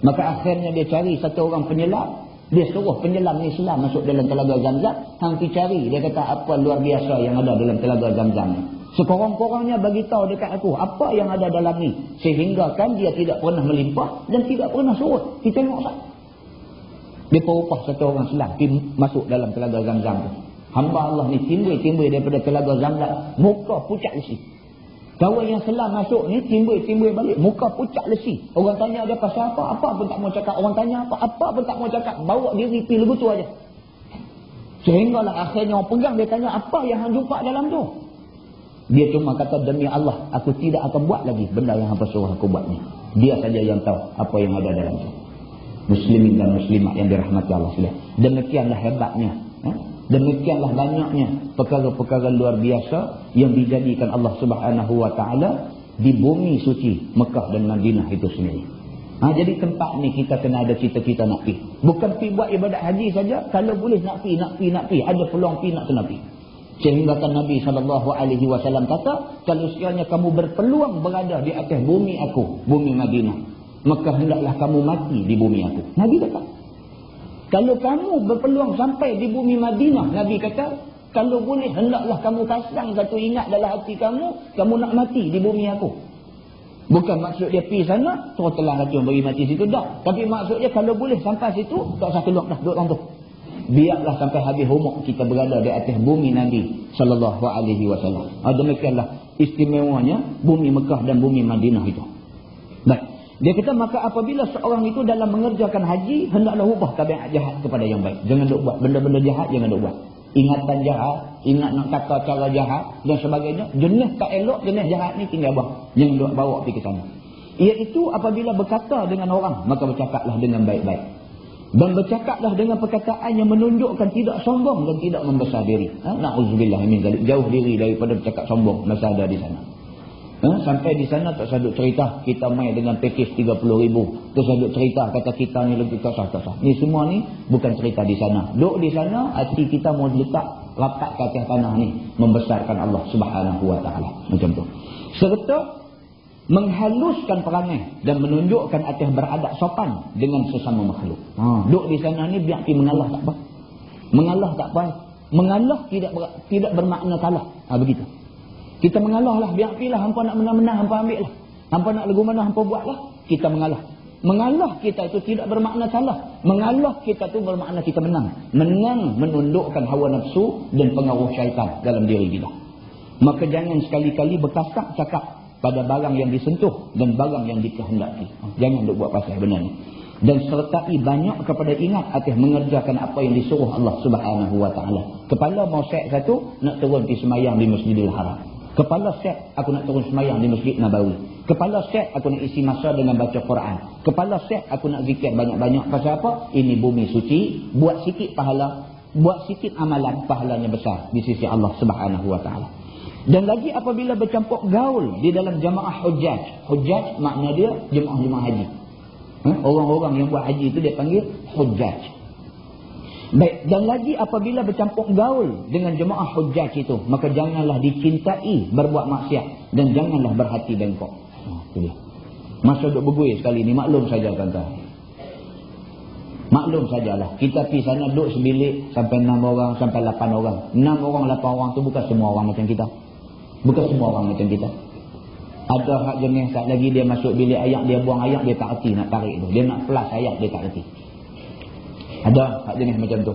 Maka akhirnya dia cari satu orang penyelam. Dia suruh penyelam Islam masuk dalam telaga Zamzam. Hang cari. Dia kata apa luar biasa yang ada dalam telaga Zamzam ni. Sekurang-kurangnya bagi tahu dekat aku apa yang ada dalam ni. Sehingga kan dia tidak pernah melimpah dan tidak pernah surut. Kita tengok tak? Dia perupah satu orang selang masuk dalam telaga zam-zam tu. Hamba Allah ni timbul-timbul daripada telaga zam-zam. Muka pucat lesi. Kawan yang selang masuk ni timbul-timbul balik. Muka pucat lesi. Orang tanya dia pasal apa? Apa pun tak mau cakap. Orang tanya apa? Apa pun tak mau cakap. Bawa diri pergi legutu aja. Sehinggalah akhirnya orang pegang dia tanya apa yang hang jumpa dalam tu? Dia cuma kata demi Allah, aku tidak akan buat lagi benda yang hampa suruh aku buat ni. Dia saja yang tahu apa yang ada dalam itu. Muslimin dan muslimat yang dirahmati Allah. Demikianlah hebatnya. Eh? Demikianlah banyaknya perkara-perkara luar biasa yang dijadikan Allah Subhanahu Wa Taala di bumi suci Mekah dan Madinah itu sendiri. Ha, jadi tempat ni kita kena ada cita-cita nak pergi. Bukan pergi buat ibadat haji saja. Kalau boleh nak pergi, nak pergi, nak pergi. Ada peluang pergi, nak kena pergi. Sehingga kan Nabi SAW kata, kalau sekiranya kamu berpeluang berada di atas bumi aku, bumi Madinah, maka hendaklah kamu mati di bumi aku. Nabi kata. Kalau kamu berpeluang sampai di bumi Madinah, Nabi kata, kalau boleh hendaklah kamu pasang satu ingat dalam hati kamu, kamu nak mati di bumi aku. Bukan maksud dia pergi sana, terus telah racun bagi mati situ. Tak. Tapi maksudnya kalau boleh sampai situ, tak usah keluar dah, duduk orang tu biarlah sampai habis umur kita berada di atas bumi Nabi alaihi wasallam. Ah demikianlah istimewanya bumi Mekah dan bumi Madinah itu. Dia kata maka apabila seorang itu dalam mengerjakan haji hendaklah ubah tabiat jahat kepada yang baik. Jangan duk buat benda-benda jahat jangan duk buat. Ingatan jahat, ingat nak kata cara jahat dan sebagainya. Jenis tak elok, jenis jahat ni tinggal buang. Jangan duk bawa pergi ke sana. Iaitu apabila berkata dengan orang maka bercakaplah dengan baik-baik dan bercakaplah dengan perkataan yang menunjukkan tidak sombong dan tidak membesar diri. Ha? Na'udzubillah min zalik. Jauh diri daripada bercakap sombong masa ada di sana. Ha? Sampai di sana tak sadut cerita kita main dengan pakej 30 ribu. Tak sadut cerita kata kita ni lebih tak sah, tak sah. Ni semua ni bukan cerita di sana. Duduk di sana hati kita mau letak rapat ke atas tanah ni. Membesarkan Allah subhanahu wa ta'ala. Macam tu. Serta menghaluskan perangai dan menunjukkan atas beradab sopan dengan sesama makhluk. Ha, duduk di sana ni biar pergi mengalah tak apa. Mengalah tak apa. Mengalah tidak ber, tidak bermakna kalah. Ha, begitu. Kita mengalah lah. Biar pilih. Hampa nak menang-menang. Hampa ambil lah. Hampa nak lagu mana. Hampa buat lah. Kita mengalah. Mengalah kita itu tidak bermakna kalah. Mengalah kita itu bermakna kita menang. Menang menundukkan hawa nafsu dan pengaruh syaitan dalam diri kita. Maka jangan sekali-kali berkasak cakap pada barang yang disentuh dan barang yang dikehendaki. Jangan duk buat pasal benar ni dan sertai banyak kepada ingat atas mengerjakan apa yang disuruh Allah Subhanahu taala. Kepala mau satu nak turun di semayang di Masjidil Haram. Kepala set aku nak turun semayang di Masjid Nabawi. Kepala set aku nak isi masa dengan baca Quran. Kepala set aku nak zikir banyak-banyak pasal apa? Ini bumi suci, buat sikit pahala, buat sikit amalan pahalanya besar di sisi Allah Subhanahu wa taala. Dan lagi apabila bercampur gaul di dalam jamaah hujjaj. Hujjaj makna dia jemaah-jemaah haji. Ha? Orang-orang yang buat haji itu dia panggil hujjaj. Baik, dan lagi apabila bercampur gaul dengan jemaah hujjaj itu, maka janganlah dicintai berbuat maksiat dan janganlah berhati bengkok. Dia. Masa duduk berguis sekali ni, maklum saja tuan-tuan. Maklum sajalah. Kita pergi sana duduk sebilik sampai enam orang, sampai lapan orang. Enam orang, lapan orang tu bukan semua orang macam kita. Bukan semua orang macam kita. Ada hak jenis saat lagi dia masuk bilik ayak, dia buang ayak, dia tak erti nak tarik tu. Dia nak flush ayak, dia tak erti. Ada hak jenis macam tu.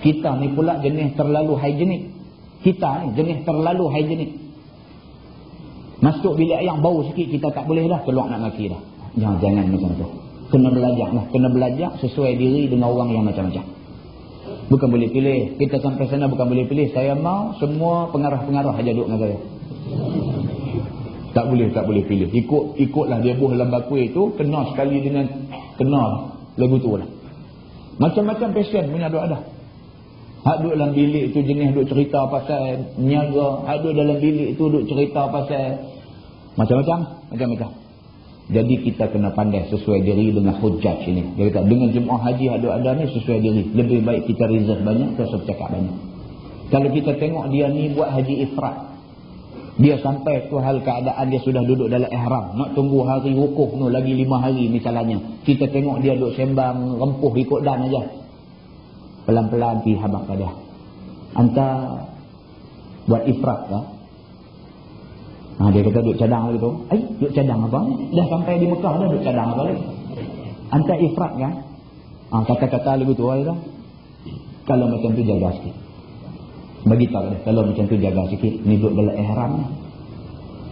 Kita ni pula jenis terlalu hygienik. Kita ni jenis terlalu hygienik. Masuk bilik ayak bau sikit, kita tak boleh dah keluar nak maki dah. Jangan, jangan macam tu. Kena belajar lah. Kena belajar sesuai diri dengan orang yang macam-macam. Bukan boleh pilih. Kita sampai sana bukan boleh pilih. Saya mau semua pengarah-pengarah aja duduk dengan saya. Tak boleh, tak boleh pilih. Ikut, ikutlah dia buah dalam bakui itu, kena sekali dengan, kena lagu tu lah. Macam-macam pasien punya duk ada. Hak duduk dalam bilik itu jenis duduk cerita pasal niaga. Hak duduk dalam bilik itu duduk cerita pasal macam-macam. Macam-macam. Jadi kita kena pandai sesuai diri dengan hujjaj ini. Dia kata, dengan jemaah haji hak ada ni sesuai diri. Lebih baik kita reserve banyak, kita cakap banyak. Kalau kita tengok dia ni buat haji ifrat. Dia sampai tu hal keadaan dia sudah duduk dalam ihram. Nak tunggu hari wukuf tu lagi lima hari misalnya. Kita tengok dia duduk sembang rempuh ikut dan aja. Pelan-pelan pergi habak pada. Anta buat ifrat ke? Ha, dia kata duduk cadang lagi tu. Eh, duduk cadang apa? Dah sampai di Mekah dah duduk cadang apa lagi? Anta ifrat kan? Ha, kata-kata lagu tu. Kalau macam tu jaga sikit. Bagi tahu dia. Kalau macam tu jaga sikit. Ni duduk dalam ihram.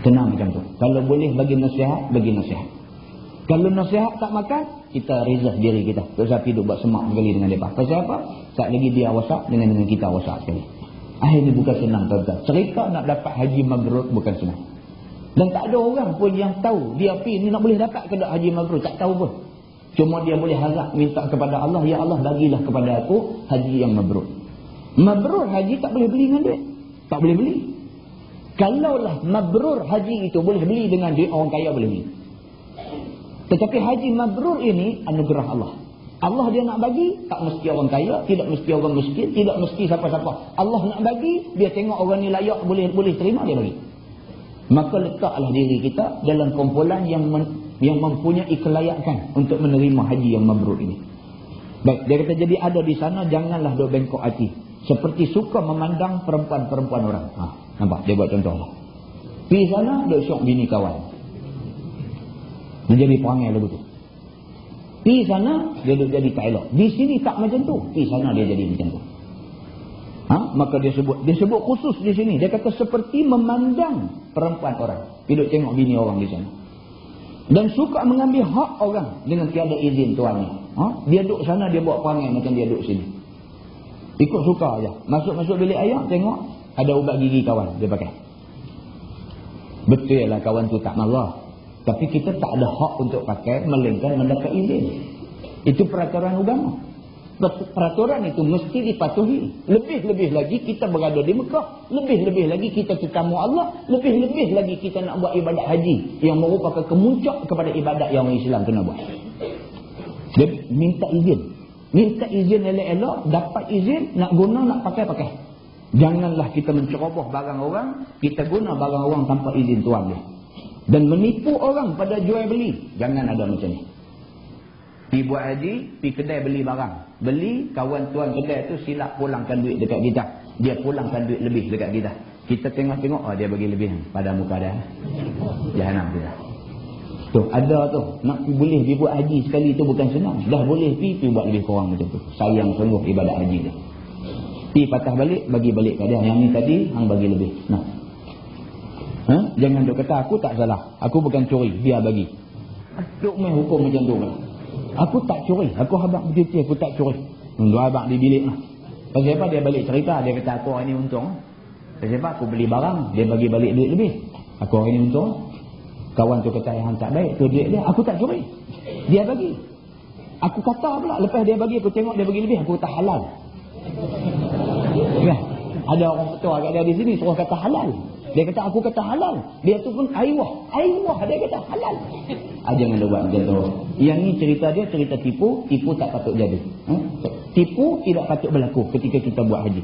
Tenang macam tu. Kalau boleh bagi nasihat, bagi nasihat. Kalau nasihat tak makan, kita reserve diri kita. Tak usah duduk buat semak sekali dengan mereka. Pasal apa? Tak lagi dia wasak dengan dengan kita wasak sekali. Akhirnya bukan senang tuan-tuan. Cerita nak dapat haji magrur bukan senang. Dan tak ada orang pun yang tahu dia pergi ni nak boleh dapat ke haji magrur. Tak tahu pun. Cuma dia boleh harap minta kepada Allah. Ya Allah bagilah kepada aku haji yang mabrur. Mabrur haji tak boleh beli dengan duit. Tak boleh beli. Kalaulah mabrur haji itu boleh beli dengan duit, orang kaya boleh beli. Tetapi haji mabrur ini anugerah Allah. Allah dia nak bagi, tak mesti orang kaya, tidak mesti orang miskin, tidak mesti siapa-siapa. Allah nak bagi, dia tengok orang ni layak, boleh boleh terima, dia bagi. Maka letaklah diri kita dalam kumpulan yang men, yang mempunyai kelayakan untuk menerima haji yang mabrur ini. Baik, dia kata jadi ada di sana, janganlah duk bengkok hati. Seperti suka memandang perempuan-perempuan orang. Ha, nampak? Dia buat contoh. Pergi sana, dia syok bini kawan. Dia jadi perangai lagu tu. Pergi sana, dia duduk jadi tak elok. Di sini tak macam tu. Pergi sana, dia jadi macam tu. Ha? Maka dia sebut dia sebut khusus di sini. Dia kata seperti memandang perempuan orang. Hidup tengok bini orang di sana. Dan suka mengambil hak orang dengan tiada izin tuannya. Ha? Dia duduk sana, dia buat perangai macam dia duduk sini. Ikut suka aja. Masuk-masuk bilik ayah tengok ada ubat gigi kawan dia pakai. Betul lah kawan tu tak marah. Tapi kita tak ada hak untuk pakai melainkan mendapat izin. Itu peraturan agama. Peraturan itu mesti dipatuhi. Lebih-lebih lagi kita berada di Mekah. Lebih-lebih lagi kita tetamu Allah. Lebih-lebih lagi kita nak buat ibadat haji. Yang merupakan kemuncak kepada ibadat yang Islam kena buat. Jadi minta izin. Minta izin elok-elok, dapat izin, nak guna, nak pakai-pakai. Janganlah kita menceroboh barang orang, kita guna barang orang tanpa izin tuan dia. Dan menipu orang pada jual beli. Jangan ada macam ni. Pi buat haji, pi kedai beli barang. Beli, kawan tuan kedai tu silap pulangkan duit dekat kita. Dia pulangkan duit lebih dekat kita. Kita tengok-tengok, oh dia bagi lebih pada muka dia. Jahanam dia. Tu, ada tu. Nak boleh pi buat haji sekali tu bukan senang. Dah boleh pi, pi buat lebih kurang macam tu. Sayang sungguh ibadat haji dia. Pi patah balik, bagi balik kat dia. Yang ni tadi, hang bagi lebih. Nah. Ha? Jangan duk kata, aku tak salah. Aku bukan curi, biar bagi. Duk main hukum macam tu. Kan? Aku tak curi. Aku habak bercuti. Aku tak curi. Dua abang di bilik lah. Pasal apa dia balik cerita. Dia kata aku hari ni untung. Pasal apa aku beli barang. Dia bagi balik duit lebih. Aku hari ni untung. Kawan tu kata yang tak baik. Tu duit dia. Aku tak curi. Dia bagi. Aku kata pula. Lepas dia bagi aku tengok dia bagi lebih. Aku tak halal. Ya. Ada orang ketua agak dia di sini. Suruh kata halal. Dia kata aku kata halal. Dia tu pun aywah. Aywah dia kata halal. Ah, jangan buat macam tu. Yang ni cerita dia cerita tipu. Tipu tak patut jadi. Ha? Tipu tidak patut berlaku ketika kita buat haji.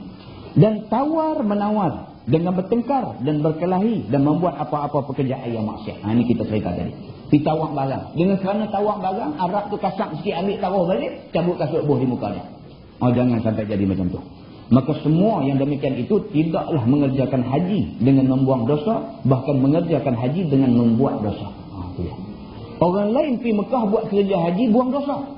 Dan tawar menawar. Dengan bertengkar dan berkelahi. Dan membuat apa-apa pekerjaan yang maksiat. Ha, ini kita cerita tadi. Pergi tawar barang. Dengan kerana tawar barang. Arab tu kasar sikit ambil taruh balik. Cabut kasut buh di muka dia. Oh jangan sampai jadi macam tu. Maka semua yang demikian itu tidaklah mengerjakan haji dengan membuang dosa. Bahkan mengerjakan haji dengan membuat dosa. Ha, Orang lain pergi Mekah buat kerja haji, buang dosa.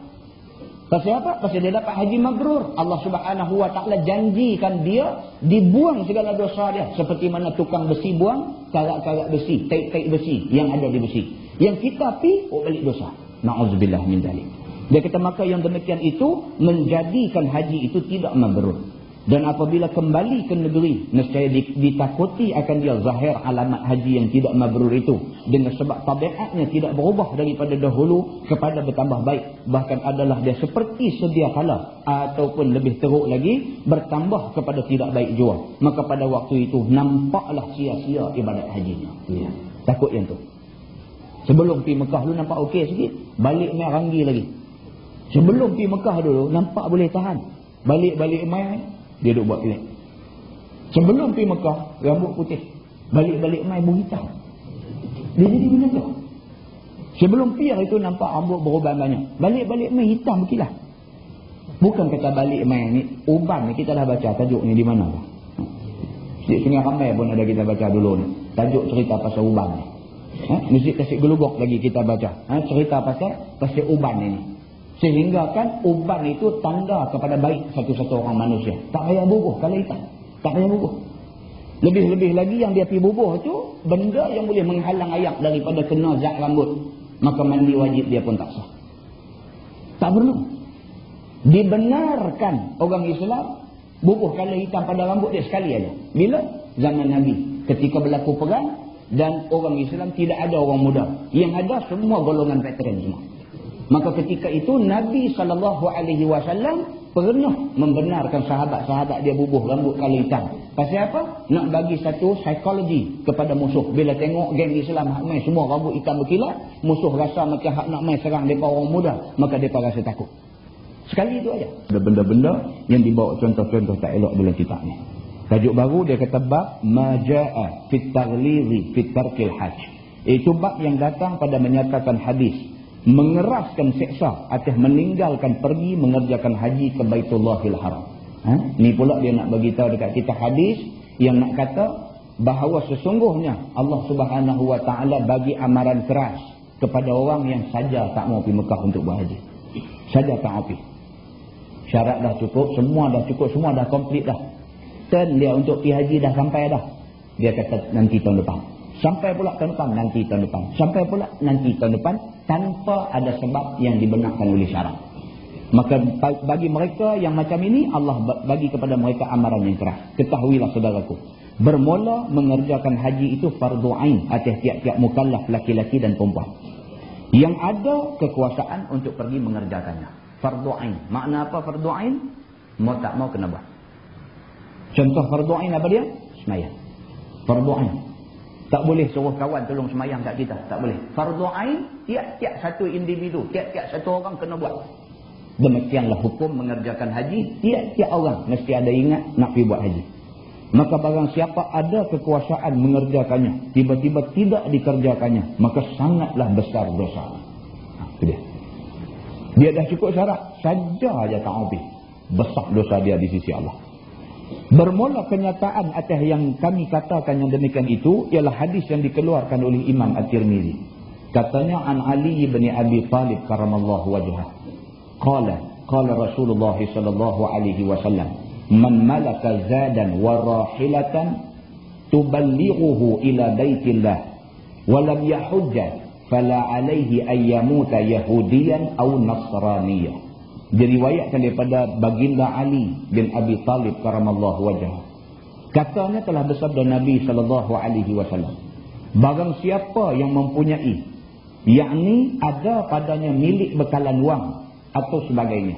Pasal apa? Pasal dia dapat haji magrur. Allah subhanahu wa ta'ala janjikan dia dibuang segala dosa dia. Seperti mana tukang besi buang, karak-karak besi, taik-taik besi yang ada di besi. Yang kita pergi, oh balik dosa. Na'udzubillah min dalik. Dia kata maka yang demikian itu menjadikan haji itu tidak magrur. Dan apabila kembali ke negeri, nescaya ditakuti akan dia zahir alamat haji yang tidak mabrur itu. Dengan sebab tabiatnya tidak berubah daripada dahulu kepada bertambah baik. Bahkan adalah dia seperti sedia kala. Ataupun lebih teruk lagi, bertambah kepada tidak baik jua. Maka pada waktu itu, nampaklah sia-sia ibadat hajinya. Ya. Takut yang tu. Sebelum pergi Mekah dulu nampak okey sikit. Balik mai ranggi lagi. Sebelum pergi Mekah dulu, nampak boleh tahan. Balik-balik mai, dia duduk buat pelik. Sebelum pergi Mekah, rambut putih. Balik-balik mai bung hitam. Dia jadi macam tu. Sebelum pergi itu nampak rambut berubah banyak. Balik-balik mai hitam berkilah. Bukan kata balik mai ni, uban ni kita dah baca tajuk ni di mana. Di Sungai Ramai pun ada kita baca dulu ni. Tajuk cerita pasal uban ni. Ha? Mesti kasih gelugok lagi kita baca. Ha? Cerita pasal pasal uban ni. Sehingga kan uban itu tanda kepada baik satu-satu orang manusia. Tak payah bubuh kalau hitam. Tak payah bubuh. Lebih-lebih lagi yang dia pergi bubuh tu, benda yang boleh menghalang ayak daripada kena zat rambut. Maka mandi wajib dia pun tak sah. Tak perlu. Dibenarkan orang Islam bubuh kalau hitam pada rambut dia sekali aja. Bila? Zaman Nabi. Ketika berlaku perang dan orang Islam tidak ada orang muda. Yang ada semua golongan veteran semua. Maka ketika itu Nabi SAW pernah membenarkan sahabat-sahabat dia bubuh rambut kala hitam. Pasal apa? Nak bagi satu psikologi kepada musuh. Bila tengok geng Islam hak main semua rambut hitam berkilat, musuh rasa macam hak nak main serang mereka orang muda, maka mereka rasa takut. Sekali itu aja. Ada benda-benda yang dibawa contoh-contoh tak elok dalam kitab ni. Tajuk baru dia kata bab maja'a fit taghlizi fit tarkil hajj. Itu bab yang datang pada menyatakan hadis mengeraskan seksa atas meninggalkan pergi mengerjakan haji ke Baitullahil Haram. Ha? Ni pula dia nak bagi tahu dekat kita hadis yang nak kata bahawa sesungguhnya Allah Subhanahu Wa Taala bagi amaran keras kepada orang yang saja tak mau pergi Mekah untuk berhaji. Saja tak mau pergi. Syarat dah cukup, semua dah cukup, semua dah komplit dah. Dan dia untuk pergi haji dah sampai dah. Dia kata nanti tahun depan. Sampai pula tahun depan, nanti tahun depan. Sampai pula nanti tahun depan tanpa ada sebab yang dibenarkan oleh syarak. Maka bagi mereka yang macam ini, Allah bagi kepada mereka amaran yang keras. Ketahuilah saudaraku. Bermula mengerjakan haji itu fardu ain atas tiap-tiap mukallaf laki-laki dan perempuan. Yang ada kekuasaan untuk pergi mengerjakannya. Fardu ain. Makna apa fardu ain? Mau tak mau kena buat. Contoh fardu ain apa dia? Semayang. Fardu ain. Tak boleh suruh kawan tolong semayang kat kita. Tak boleh. Fardu ain, tiap-tiap satu individu, tiap-tiap satu orang kena buat. Demikianlah hukum mengerjakan haji. Tiap-tiap orang mesti ada ingat nak pergi buat haji. Maka barang siapa ada kekuasaan mengerjakannya, tiba-tiba tidak dikerjakannya, maka sangatlah besar dosa. Ha, itu dia. Dia dah cukup syarat. Saja aja tak habis. Besar dosa dia di sisi Allah. Bermula kenyataan atas yang kami katakan yang demikian itu ialah hadis yang dikeluarkan oleh Imam At-Tirmizi. Katanya an Ali bin Abi Talib karamallahu wajhah. Qala qala Rasulullah sallallahu alaihi wasallam man malaka zadan wa rahilatan tuballighuhu ila baitillah wa lam yahujja fala alaihi ayyamuta yahudiyan aw nasraniyah diriwayatkan daripada baginda Ali bin Abi Talib karamallahu wajah. Katanya telah bersabda Nabi sallallahu alaihi wasallam, barang siapa yang mempunyai yakni ada padanya milik bekalan wang atau sebagainya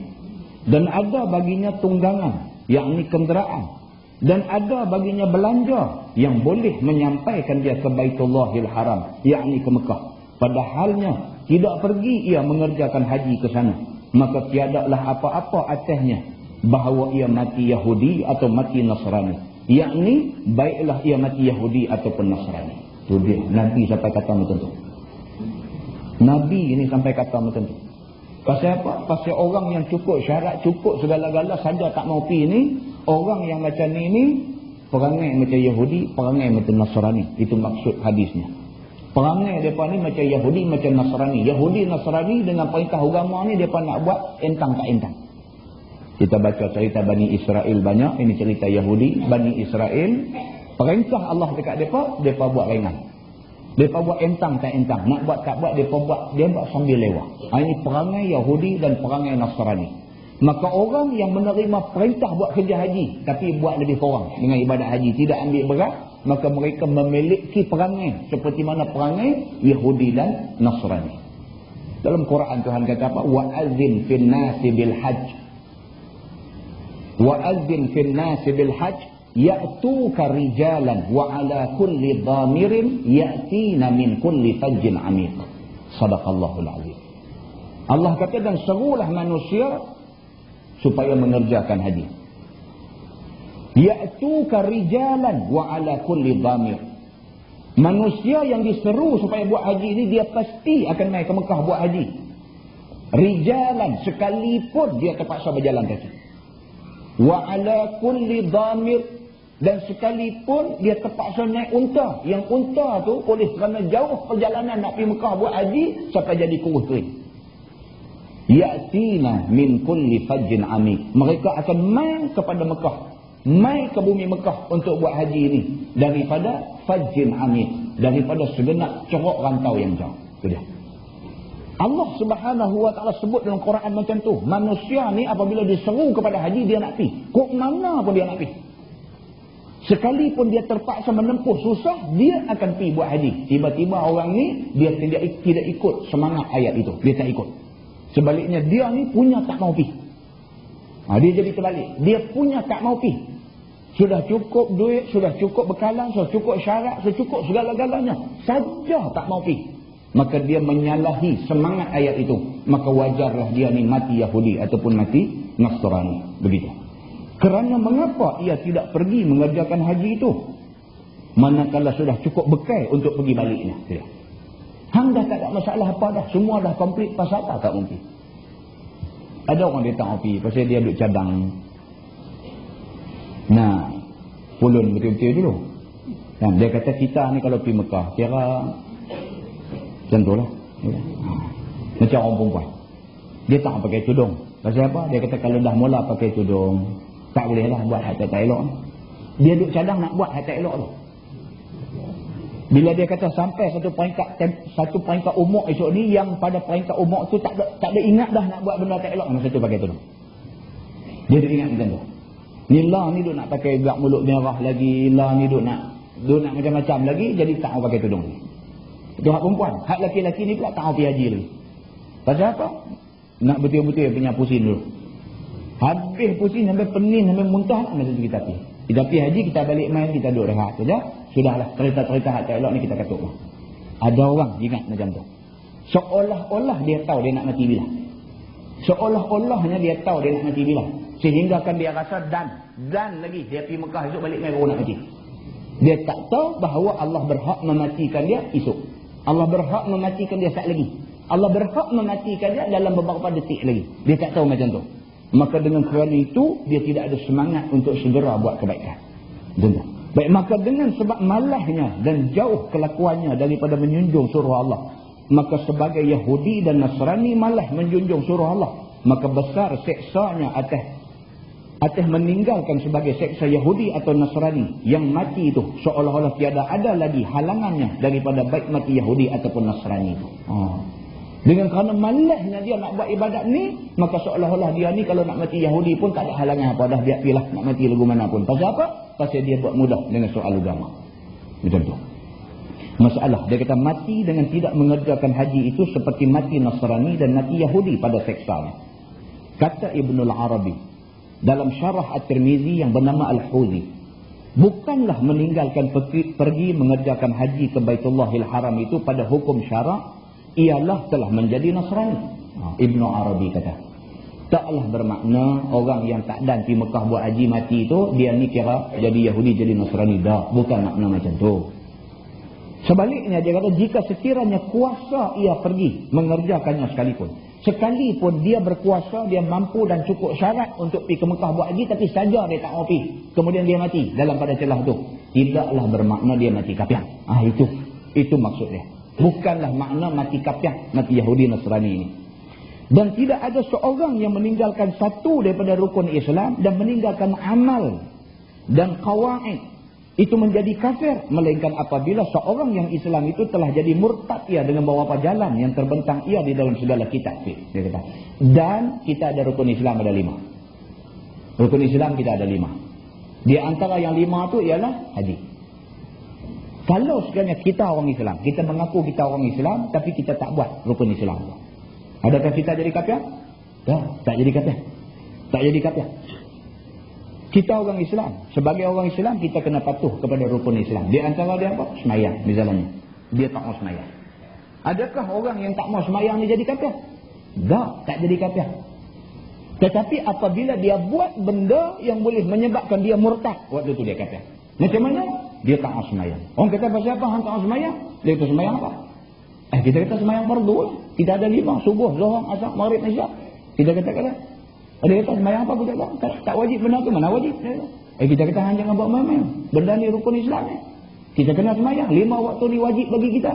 dan ada baginya tunggangan yakni kenderaan dan ada baginya belanja yang boleh menyampaikan dia ke Baitullahil Haram yakni ke Mekah padahalnya tidak pergi ia mengerjakan haji ke sana maka tiadalah apa-apa atasnya bahawa ia mati Yahudi atau mati Nasrani. Yakni baiklah ia mati Yahudi ataupun Nasrani. Itu dia. Nabi sampai kata macam tu. Nabi ini sampai kata macam tu. Pasal apa? Pasal orang yang cukup syarat, cukup segala-gala saja tak mau pi ni, orang yang macam ni ni, perangai macam Yahudi, perangai macam Nasrani. Itu maksud hadisnya. Perangai mereka ni macam Yahudi, macam Nasrani. Yahudi, Nasrani dengan perintah agama ni mereka nak buat entang tak entang. Kita baca cerita Bani Israel banyak. Ini cerita Yahudi, Bani Israel. Perintah Allah dekat mereka, mereka buat ringan. Mereka buat entang tak entang. Nak buat tak buat, mereka buat, dia buat sambil lewat. Ha, ini perangai Yahudi dan perangai Nasrani. Maka orang yang menerima perintah buat kerja haji, tapi buat lebih kurang dengan ibadat haji, tidak ambil berat, maka mereka memiliki perangai seperti mana perangai Yahudi dan Nasrani. Dalam Quran Tuhan kata apa? Wa'adzin fin nasi bil hajj. Wa'adzin fin nasi bil hajj ya'tuka rijalan wa ala kulli dhamirin ya'tina min kulli fajjin amiq. Sadaqallahul azim. Allah kata dan serulah manusia supaya mengerjakan haji ya'tuka rijalan wa ala kulli dhamir. Manusia yang diseru supaya buat haji ini dia pasti akan naik ke Mekah buat haji. Rijalan sekalipun dia terpaksa berjalan kaki. Wa ala kulli dhamir dan sekalipun dia terpaksa naik unta. Yang unta tu oleh kerana jauh perjalanan nak pergi Mekah buat haji sampai jadi kurus kering ya'tina min kulli fajjin amik mereka akan main kepada Mekah mai ke bumi Mekah untuk buat haji ini daripada fajin amir daripada segenap corok rantau yang jauh. Itu dia. Allah subhanahu wa ta'ala sebut dalam Quran macam tu. Manusia ni apabila diseru kepada haji dia nak pergi. Kok mana pun dia nak pergi. Sekalipun dia terpaksa menempuh susah dia akan pergi buat haji. Tiba-tiba orang ni dia tidak tidak ikut semangat ayat itu. Dia tak ikut. Sebaliknya dia ni punya tak mau pergi. Ha, dia jadi terbalik. Dia punya tak mau pergi. Sudah cukup duit, sudah cukup bekalan, sudah cukup syarat, sudah cukup segala-galanya. Saja tak mau pergi. Maka dia menyalahi semangat ayat itu. Maka wajarlah dia ni mati Yahudi ataupun mati Nasrani. Begitu. Kerana mengapa ia tidak pergi mengerjakan haji itu? Manakala sudah cukup bekal untuk pergi baliknya. Hang dah tak ada masalah apa dah. Semua dah komplit pasal tak mungkin. Ada orang dia tak pergi pasal dia duduk cadang Nah, pulun betul-betul dulu. Nah, dia kata kita ni kalau pergi Mekah, kira macam tu lah. Ya. Macam orang perempuan. Dia tak pakai tudung. Pasal apa? Dia kata kalau dah mula pakai tudung, tak boleh lah buat hati tak elok. Dia duduk cadang nak buat hati elok tu. Bila dia kata sampai satu peringkat satu peringkat umur esok ni yang pada peringkat umur tu tak ada, tak ada ingat dah nak buat benda tak elok masa tu pakai tudung. Dia ada ingat macam tu. Ni lah ni duk nak pakai gak mulut merah lagi. Lah ni duk nak duk nak macam-macam lagi. Jadi tak mau pakai tudung. Itu hak perempuan. Hak laki-laki ni pula tak mau pergi haji lagi. Pasal apa? Nak betul-betul punya pusing dulu. Habis pusing sampai pening sampai muntah lah masa tu kita pergi. Kita pergi haji kita balik main kita duduk rehat saja. Sudahlah cerita-cerita hak tak elok ni kita katuk. Ada orang ingat macam tu. Seolah-olah dia tahu dia nak mati bila. Seolah-olahnya dia tahu dia nak mati bila. Sehingga kan dia rasa dan. Dan lagi. Dia pergi Mekah esok balik baru nak mati. Dia tak tahu bahawa Allah berhak mematikan dia esok. Allah berhak mematikan dia saat lagi. Allah berhak mematikan dia dalam beberapa detik lagi. Dia tak tahu macam tu. Maka dengan kerana itu, dia tidak ada semangat untuk segera buat kebaikan. Dengar. Baik, maka dengan sebab malahnya dan jauh kelakuannya daripada menjunjung suruh Allah. Maka sebagai Yahudi dan Nasrani malah menjunjung suruh Allah. Maka besar seksanya atas atas meninggalkan sebagai seksa Yahudi atau Nasrani yang mati itu seolah-olah tiada ada lagi halangannya daripada baik mati Yahudi ataupun Nasrani itu. Ha. Dengan kerana malahnya dia nak buat ibadat ni, maka seolah-olah dia ni kalau nak mati Yahudi pun tak ada halangan apa. Dah biar pilih nak mati lagu mana pun. Pasal apa? Pasal dia buat mudah dengan soal agama. Macam tu. Masalah, dia kata mati dengan tidak mengerjakan haji itu seperti mati Nasrani dan mati Yahudi pada seksanya. Kata Ibnul Arabi, dalam syarah At-Tirmizi yang bernama Al-Huzi. Bukanlah meninggalkan pergi, pergi mengerjakan haji ke Baitullahil Haram itu pada hukum syarak, ialah telah menjadi Nasrani. Ha, Ibnu Arabi kata. Taklah bermakna orang yang tak dan di Mekah buat haji mati itu, dia ni kira jadi Yahudi, jadi Nasrani. Dah, bukan makna macam tu. Sebaliknya dia kata, jika sekiranya kuasa ia pergi mengerjakannya sekalipun. Sekalipun dia berkuasa, dia mampu dan cukup syarat untuk pergi ke Mekah buat haji, tapi saja dia tak mau pergi. Kemudian dia mati dalam pada celah itu. Tidaklah bermakna dia mati kapiang. Ah itu, itu maksudnya. Bukanlah makna mati kapiang, mati Yahudi Nasrani ini. Dan tidak ada seorang yang meninggalkan satu daripada rukun Islam dan meninggalkan amal dan kawaid itu menjadi kafir. Melainkan apabila seorang yang Islam itu telah jadi murtad ia dengan beberapa jalan yang terbentang ia di dalam segala kitab. Dia kata dan kita ada rukun Islam ada lima. Rukun Islam kita ada lima. Di antara yang lima itu ialah haji. Kalau sekiranya kita orang Islam kita mengaku kita orang Islam tapi kita tak buat rukun Islam. Adakah kita jadi kafir? tak, tak jadi kafir. Tak jadi kafir kita orang Islam. Sebagai orang Islam, kita kena patuh kepada rukun Islam. Di antara dia apa? Semayang misalnya. Dia tak mau semayang. Adakah orang yang tak mau semayang ni jadi kafir? Tak, tak jadi kafir. Tetapi apabila dia buat benda yang boleh menyebabkan dia murtad, waktu itu dia kafir. Macam mana? Dia tak mau semayang. Orang kata pasal apa? Orang tak mau semayang? Dia kata semayang apa? Eh, kita kata semayang fardu. Kita ada lima. Subuh, zuhur, asar, maghrib, isyak. Kita kata-kata. Ada kata sembahyang apa kita tak, tak, tak wajib benda tu mana wajib. Eh kita kata jangan buat main-main. Benda ni rukun Islam ni. Kita kena sembahyang. Lima waktu ni wajib bagi kita.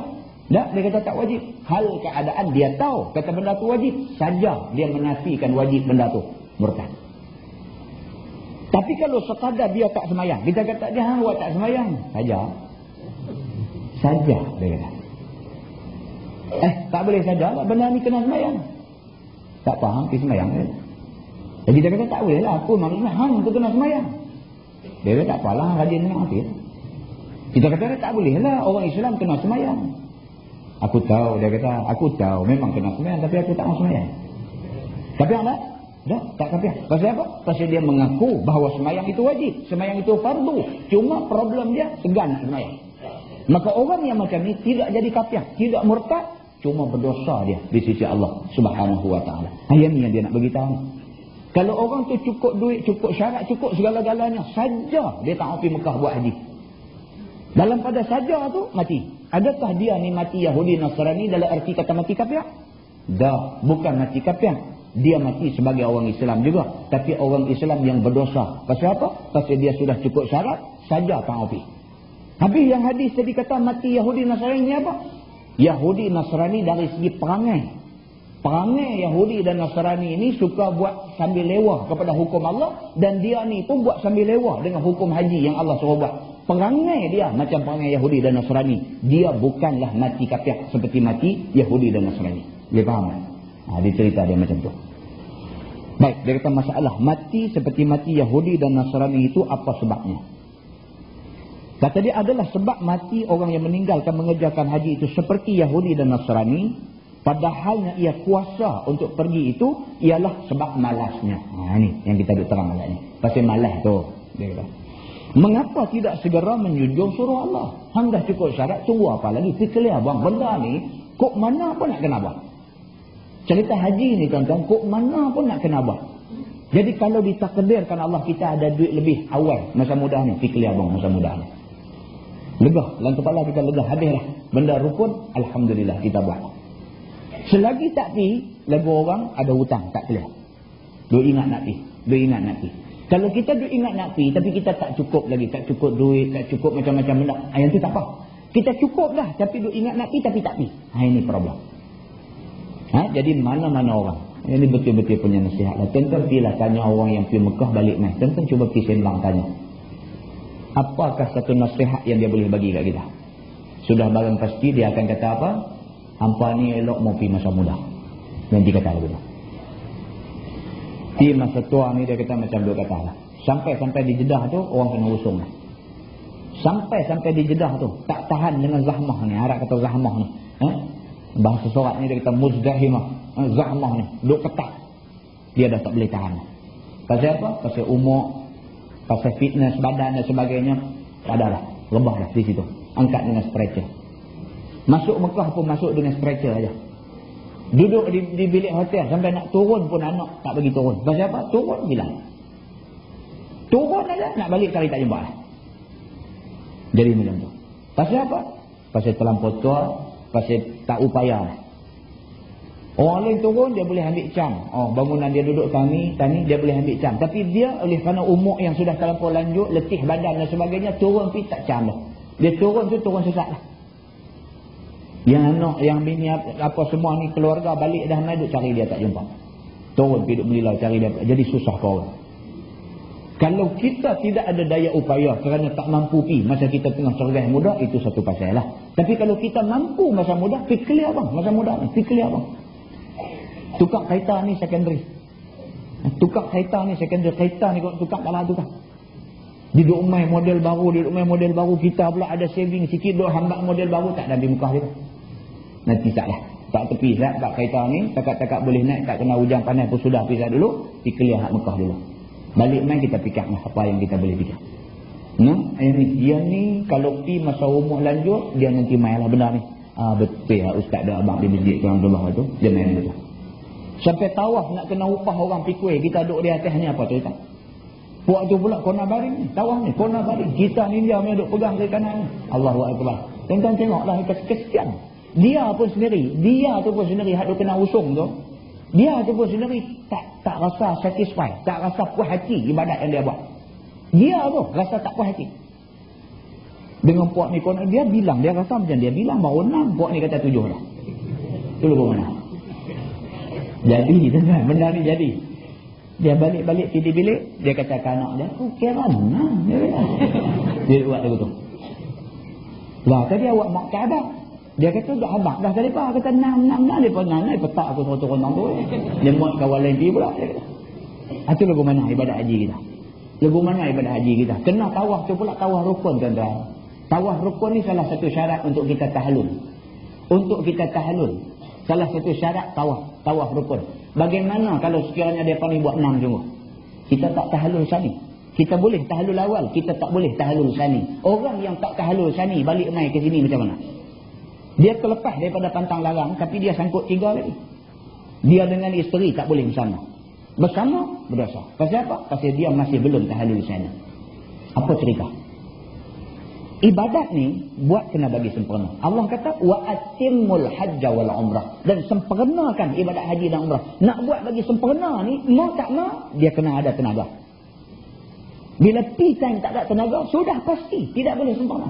Tak, dia kata tak wajib. Hal keadaan dia tahu kata benda tu wajib. Saja dia menafikan wajib benda tu. Murtad. Tapi kalau sekadar dia tak semayang. Kita kata dia buat tak semayang. Saja. Saja dia kata. Eh tak boleh saja lah. Benda ni kena semayang. Tak faham pergi semayang. Eh? Jadi dia kata tak boleh lah. Aku maksudnya hang tu kena semayang. Dia kata tak apalah rajin dengan hati. Kita kata tak boleh lah. Orang Islam kena semayang. Aku tahu. Dia kata aku tahu. Memang kena semayang. Tapi aku tak mau semayang. Tapi apa? Tak, tak kapiah. Pasal apa? Pasal dia mengaku bahawa semayang itu wajib. Semayang itu fardu. Cuma problem dia segan semayang. Maka orang yang macam ni tidak jadi kapiah. Tidak murtad. Cuma berdosa dia di sisi Allah subhanahu wa ta'ala. Ayat ni yang dia nak beritahu. Kalau orang tu cukup duit, cukup syarat, cukup segala-galanya, saja dia tak pergi Mekah buat haji. Dalam pada saja tu, mati. Adakah dia ni mati Yahudi Nasrani dalam arti kata mati kafir? Dah, bukan mati kafir. Dia mati sebagai orang Islam juga. Tapi orang Islam yang berdosa. Pasal apa? Pasal dia sudah cukup syarat, saja tak pergi. Habis yang hadis tadi kata mati Yahudi Nasrani ni apa? Yahudi Nasrani dari segi perangai perangai Yahudi dan Nasrani ini suka buat sambil lewah kepada hukum Allah dan dia ni pun buat sambil lewah dengan hukum haji yang Allah suruh buat. Perangai dia macam perangai Yahudi dan Nasrani. Dia bukanlah mati kafir seperti mati Yahudi dan Nasrani. Dia faham tak? Ha, dia cerita dia macam tu. Baik, dia kata masalah mati seperti mati Yahudi dan Nasrani itu apa sebabnya? Kata dia adalah sebab mati orang yang meninggalkan mengerjakan haji itu seperti Yahudi dan Nasrani Padahalnya ia kuasa untuk pergi itu ialah sebab malasnya. Ha, ini yang kita ada terang ni. Pasal malas tu. Dia. Mengapa tidak segera menjunjung suruh Allah? Hang dah cukup syarat, tunggu apa lagi? Fikir abang, benda ni, kok mana pun nak kena buat? Cerita haji ni tuan-tuan, kok mana pun nak kena buat? Jadi kalau ditakdirkan Allah kita ada duit lebih awal masa mudah ni, fikir abang masa mudah ni. Legah, dalam kepala kita legah, habislah. Benda rukun, Alhamdulillah kita buat. Selagi tak pi, lagu orang ada hutang, tak clear. Duk ingat nak pi. Duk ingat nak pi. Kalau kita duk ingat nak pi, tapi kita tak cukup lagi. Tak cukup duit, tak cukup macam-macam benda. Ah, yang tu tak apa. Kita cukup dah, tapi duk ingat nak pi, tapi tak pi. Ha, ini problem. Ha? Jadi mana-mana orang. Ini betul-betul punya nasihat. Lah. Tentang pilah tanya orang yang pergi Mekah balik mai. Tentang cuba pergi sembang tanya. Apakah satu nasihat yang dia boleh bagi kat kita? Sudah barang pasti dia akan kata apa? Hampa ni elok mau pergi masa muda. Nanti kata begitu. Di masa tua ni dia kata macam dia kata lah. Sampai-sampai di Jeddah tu orang kena usung lah. Sampai-sampai di Jeddah tu tak tahan dengan zahmah ni. Harap kata zahmah ni. Eh? Bahasa surat ni dia kata muzdahimah. Eh, zahmah ni. Duk ketak. Dia dah tak boleh tahan. Pasal apa? Pasal umur. Pasal fitness badan dan sebagainya. Tak ada lah. Rebah lah di situ. Angkat dengan stretcher. Masuk Mekah pun masuk dengan stretcher aja. Duduk di, di bilik hotel. Sampai nak turun pun anak tak bagi turun. Pasal apa? Turun hilang. Turun aja nak balik cari tak jumpa. Jadi macam tu. Pasal apa? Pasal terlampau tua pasal tak upaya. Orang lain turun dia boleh ambil cam. Oh bangunan dia duduk kami, tani dia boleh ambil cam. Tapi dia oleh kerana umur yang sudah terlampau lanjut, letih badan dan sebagainya, turun pergi tak cam. Dia turun tu turun sesat lah. Yang anak, yang bini apa semua ni keluarga balik dah mai duk cari dia tak jumpa. Turun pergi duk melilau cari dia. Jadi susah kau. Kalau kita tidak ada daya upaya kerana tak mampu pi masa kita tengah cergas muda, itu satu pasal lah. Tapi kalau kita mampu masa muda, fikir abang. Masa muda ni, fikir abang. Tukar kaitan ni secondary. Tukar kaitan ni secondary. Kaitan ni tukar kalah tukar. Di duk umai model baru, di duk umai model baru. Kita pula ada saving sikit, duk hambat model baru. Tak ada di muka dia. Nanti tak lah. Tak tepi tak, tak kaitan ni. Takak-takak boleh naik, tak kena hujan panas pun sudah pisah dulu. Fikir hak Mekah dulu. Balik main kita fikir apa yang kita boleh fikir. Nah, ini dia ni kalau pi masa umur lanjut dia nanti main lah benar ni. Ah betul ya ustaz dah abang di masjid tuan Allah tu dia main betul. Sampai tawaf nak kena upah orang pikir kita duduk di atas ni apa cerita? Puak tu pula kona baring ni, tawaf ni, kona baring. Kita ni dia main duk pegang ke kanan ni. Allahu Akbar. Tentang tengoklah kesian. Dia pun sendiri, dia tu pun sendiri hak kena usung tu. Dia tu pun sendiri tak tak rasa satisfied, tak rasa puas hati ibadat yang dia buat. Dia tu rasa tak puas hati. Dengan puak ni konon dia bilang, dia rasa macam dia bilang baru enam, puak ni kata tujuh dah. Tu lupa mana. Jadi, tuan benda ni jadi. Dia balik-balik tidur bilik, dia kata ke anak dia, aku kira enam. Dia, buat tu. Lah, tadi awak mak kabar. Dia kata dah abang dah tadi pak kata enam enam enam dia pernah naik petak aku turun turun tu. Dia muat kawan lain pergi pula. Itu lagu mana ibadat haji kita? Lagu mana ibadat haji kita? Kena tawaf tu pula tawaf rukun tuan-tuan. Tawaf rukun ni salah satu syarat untuk kita tahalul. Untuk kita tahalul. Salah satu syarat tawaf. Tawaf rukun. Bagaimana kalau sekiranya dia ni buat enam sungguh? Kita tak tahalul sani. Kita boleh tahalul awal. Kita tak boleh tahalul sani. Orang yang tak tahalul sani balik mai ke sini macam mana? Dia terlepas daripada pantang larang tapi dia sangkut tiga lagi. Dia dengan isteri tak boleh bersama. Bersama berdosa. Pasal apa? Pasal dia masih belum tahalul sana. Apa cerita? Ibadat ni buat kena bagi sempurna. Allah kata wa atimmul hajj wal umrah dan sempurnakan ibadat haji dan umrah. Nak buat bagi sempurna ni mau tak mau dia kena ada tenaga. Bila time tak ada tenaga sudah pasti tidak boleh sempurna.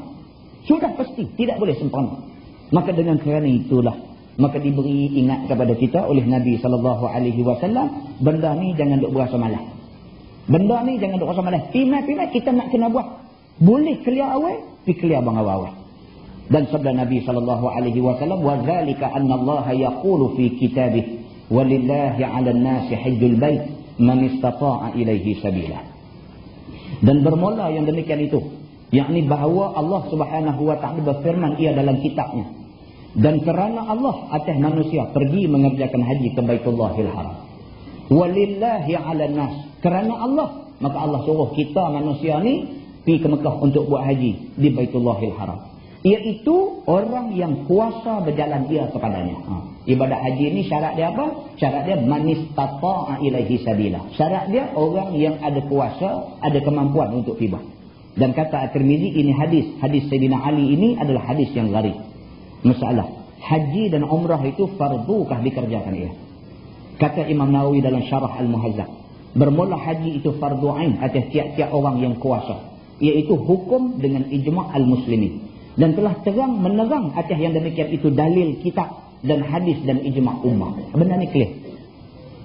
Sudah pasti tidak boleh sempurna. Maka dengan kerana itulah maka diberi ingat kepada kita oleh Nabi wasallam benda ni jangan duk berasa malas. Benda ni jangan duk rasa malas. Pimai-pimai kita nak kena buat. Boleh clear awal, pi clear bang awal. Dan sabda Nabi wa zalika anna Allah yaqulu fi kitabih walillahi 'alan nasi hajjul bait man istata'a ilaihi sabila. Dan bermula yang demikian itu yakni bahawa Allah Subhanahu wa taala berfirman ia dalam kitabnya. Dan kerana Allah atas manusia pergi mengerjakan haji ke Baitullahil Haram. Walillahi 'alan nas. Kerana Allah maka Allah suruh kita manusia ni pergi ke Mekah untuk buat haji di Baitullahil Haram. Iaitu orang yang kuasa berjalan dia kepadanya. Ha. ibadat haji ni syarat dia apa? Syarat dia manistata'a ilaihi sabila. Syarat dia orang yang ada kuasa ada kemampuan untuk tiba dan kata At-Tirmizi ini hadis. Hadis Sayyidina Ali ini adalah hadis yang gharib. Masalah. haji dan umrah itu fardukah dikerjakan ia? Kata Imam Nawawi dalam syarah Al-Muhazzab. Bermula haji itu fardu ain atas tiap-tiap orang yang kuasa. Iaitu hukum dengan ijma' al-muslimin. Dan telah terang menerang atas yang demikian itu dalil kitab dan hadis dan ijma' ummah. Benda ni clear.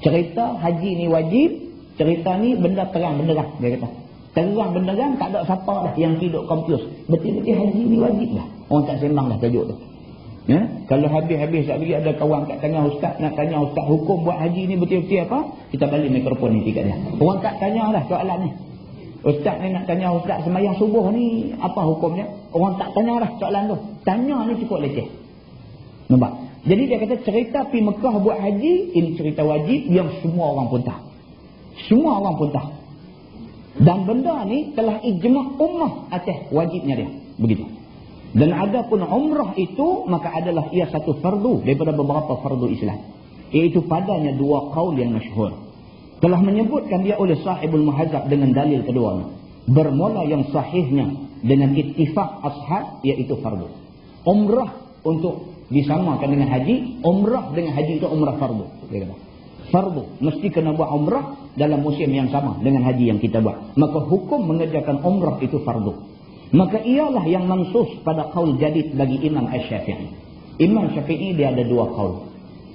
Cerita haji ni wajib. Cerita ni benda terang benderang. Dia kata. Terang benderang tak ada siapa dah yang hidup confused. Betul-betul haji ni wajib dah. Orang tak sembang dah tajuk tu. Ya? Kalau habis-habis tak lagi ada kawan kat tanya ustaz nak tanya ustaz hukum buat haji ni betul-betul apa? Kita balik mikrofon ni dekat dia. Orang tak tanya lah soalan ni. Ustaz ni nak tanya ustaz semayang subuh ni apa hukumnya? Orang tak tanya lah soalan tu. Tanya ni cukup leceh. Nampak? Jadi dia kata cerita pi Mekah buat haji ini cerita wajib yang semua orang pun tahu. Semua orang pun tahu. Dan benda ni telah ijma' ummah atas wajibnya dia. Begitu. Dan ada pun umrah itu, maka adalah ia satu fardu daripada beberapa fardu Islam. Iaitu padanya dua qaul yang masyhur. Telah menyebutkan dia oleh sahibul muhazab dengan dalil kedua. Bermula yang sahihnya dengan ittifaq ashab, iaitu fardu. Umrah untuk disamakan dengan haji, umrah dengan haji itu umrah fardu. Fardu. Mesti kena buat umrah dalam musim yang sama dengan haji yang kita buat. Maka hukum mengerjakan umrah itu fardu. Maka ialah yang mansus pada kaul jadid bagi Imam Ash-Syafi'i. Imam Syafi'i dia ada dua kaul.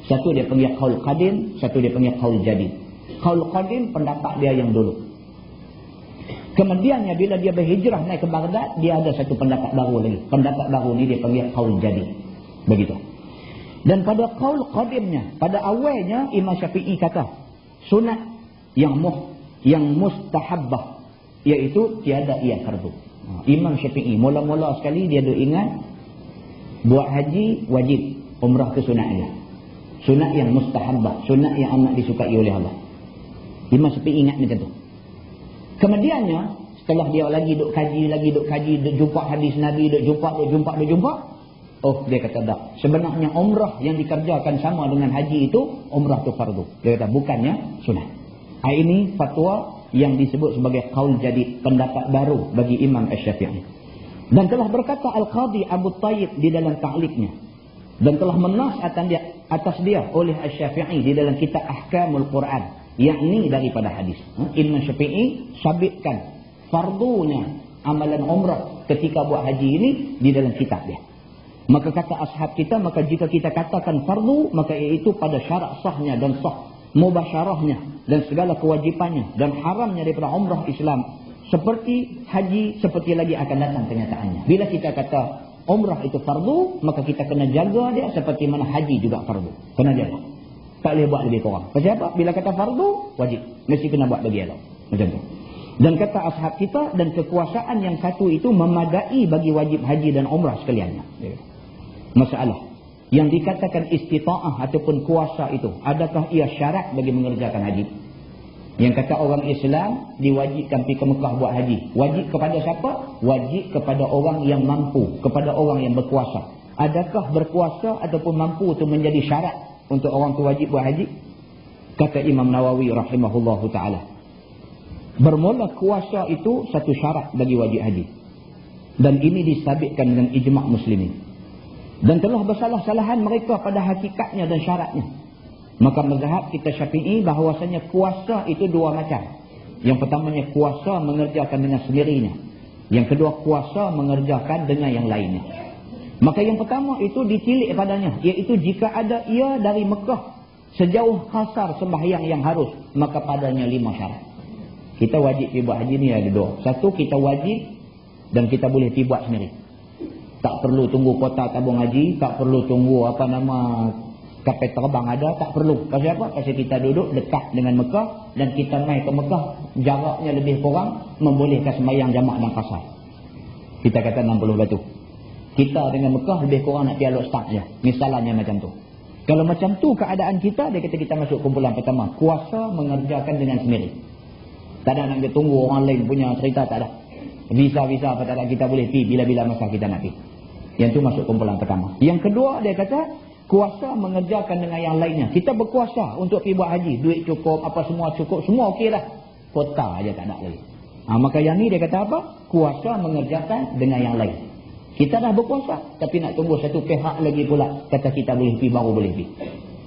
Satu dia panggil kaul qadim, satu dia panggil kaul jadid. Kaul qadim pendapat dia yang dulu. Kemudiannya bila dia berhijrah naik ke Baghdad, dia ada satu pendapat baru lagi. Pendapat baru ni dia panggil kaul jadid. Begitu. Dan pada kaul qadimnya, pada awalnya Imam Syafi'i kata, sunat yang muh, yang mustahabbah, iaitu tiada ia fardu. Ha, Imam Syafi'i mula-mula sekali dia duk ingat buat haji wajib umrah ke sunat dia. Sunat yang mustahabah, sunat yang amat disukai oleh Allah. Imam Syafi'i ingat macam tu. Kemudiannya setelah dia lagi duk kaji lagi duk kaji duk jumpa hadis Nabi duk jumpa duk jumpa duk jumpa oh dia kata dah sebenarnya umrah yang dikerjakan sama dengan haji itu umrah tu fardu. Dia kata bukannya sunat. Ini fatwa yang disebut sebagai kaul jadi pendapat baru bagi Imam Ash-Syafi'i. Dan telah berkata Al-Qadhi Abu Tayyib di dalam ta'liknya. Dan telah menas atas dia, oleh Ash-Syafi'i di dalam kitab Ahkamul Quran. Yakni daripada hadis. Ha? Imam Syafi'i sabitkan fardunya amalan umrah ketika buat haji ini di dalam kitab dia. Maka kata ashab kita, maka jika kita katakan fardu, maka iaitu pada syarat sahnya dan sah mubasyarahnya dan segala kewajipannya dan haramnya daripada umrah Islam. Seperti haji seperti lagi akan datang kenyataannya. Bila kita kata umrah itu fardu maka kita kena jaga dia seperti mana haji juga fardu. Kena jaga. Tak boleh buat lebih kurang. Pasal apa? Bila kata fardu wajib. Mesti kena buat bagi Allah macam tu. Dan kata ashab kita dan kekuasaan yang satu itu memadai bagi wajib haji dan umrah sekaliannya masalah. Yang dikatakan istita'ah ataupun kuasa itu adakah ia syarat bagi mengerjakan haji? Yang kata orang Islam diwajibkan pergi ke Mekah buat haji. Wajib kepada siapa? wajib kepada orang yang mampu kepada orang yang berkuasa. Adakah berkuasa ataupun mampu itu menjadi syarat untuk orang itu wajib buat haji? Kata Imam Nawawi rahimahullahu ta'ala. Bermula kuasa itu satu syarat bagi wajib haji. Dan ini disabitkan dengan ijma' muslimin dan telah bersalah-salahan mereka pada hakikatnya dan syaratnya. Maka mazhab kita syafi'i bahawasanya kuasa itu dua macam. Yang pertamanya kuasa mengerjakan dengan sendirinya. Yang kedua kuasa mengerjakan dengan yang lainnya. Maka yang pertama itu ditilik padanya. Iaitu jika ada ia dari Mekah sejauh kasar sembahyang yang harus. Maka padanya lima syarat. Kita wajib buat haji ni ada dua. Satu kita wajib dan kita boleh buat sendiri tak perlu tunggu kota tabung haji tak perlu tunggu apa nama kapal terbang ada tak perlu. Pasal apa? Pasal kita duduk dekat dengan Mekah dan kita main ke Mekah jaraknya lebih kurang membolehkan sembahyang jamak dan kasar. Kita kata 60 batu. Kita dengan Mekah lebih kurang nak dialog start je. Misalnya macam tu. Kalau macam tu keadaan kita dia kata kita masuk kumpulan pertama. Kuasa mengerjakan dengan sendiri. Tak ada nak tunggu orang lain punya cerita tak ada. Visa-visa apa tak ada kita boleh pergi bila-bila masa kita nak pergi. Yang tu masuk kumpulan pertama. Yang kedua dia kata kuasa mengerjakan dengan yang lainnya. Kita berkuasa untuk pergi buat haji, duit cukup, apa semua cukup, semua okey dah. Kota aja tak ada lagi. Ha, maka yang ni dia kata apa? Kuasa mengerjakan dengan yang lain. Kita dah berkuasa. Tapi nak tunggu satu pihak lagi pula. Kata kita boleh pergi, baru boleh pergi.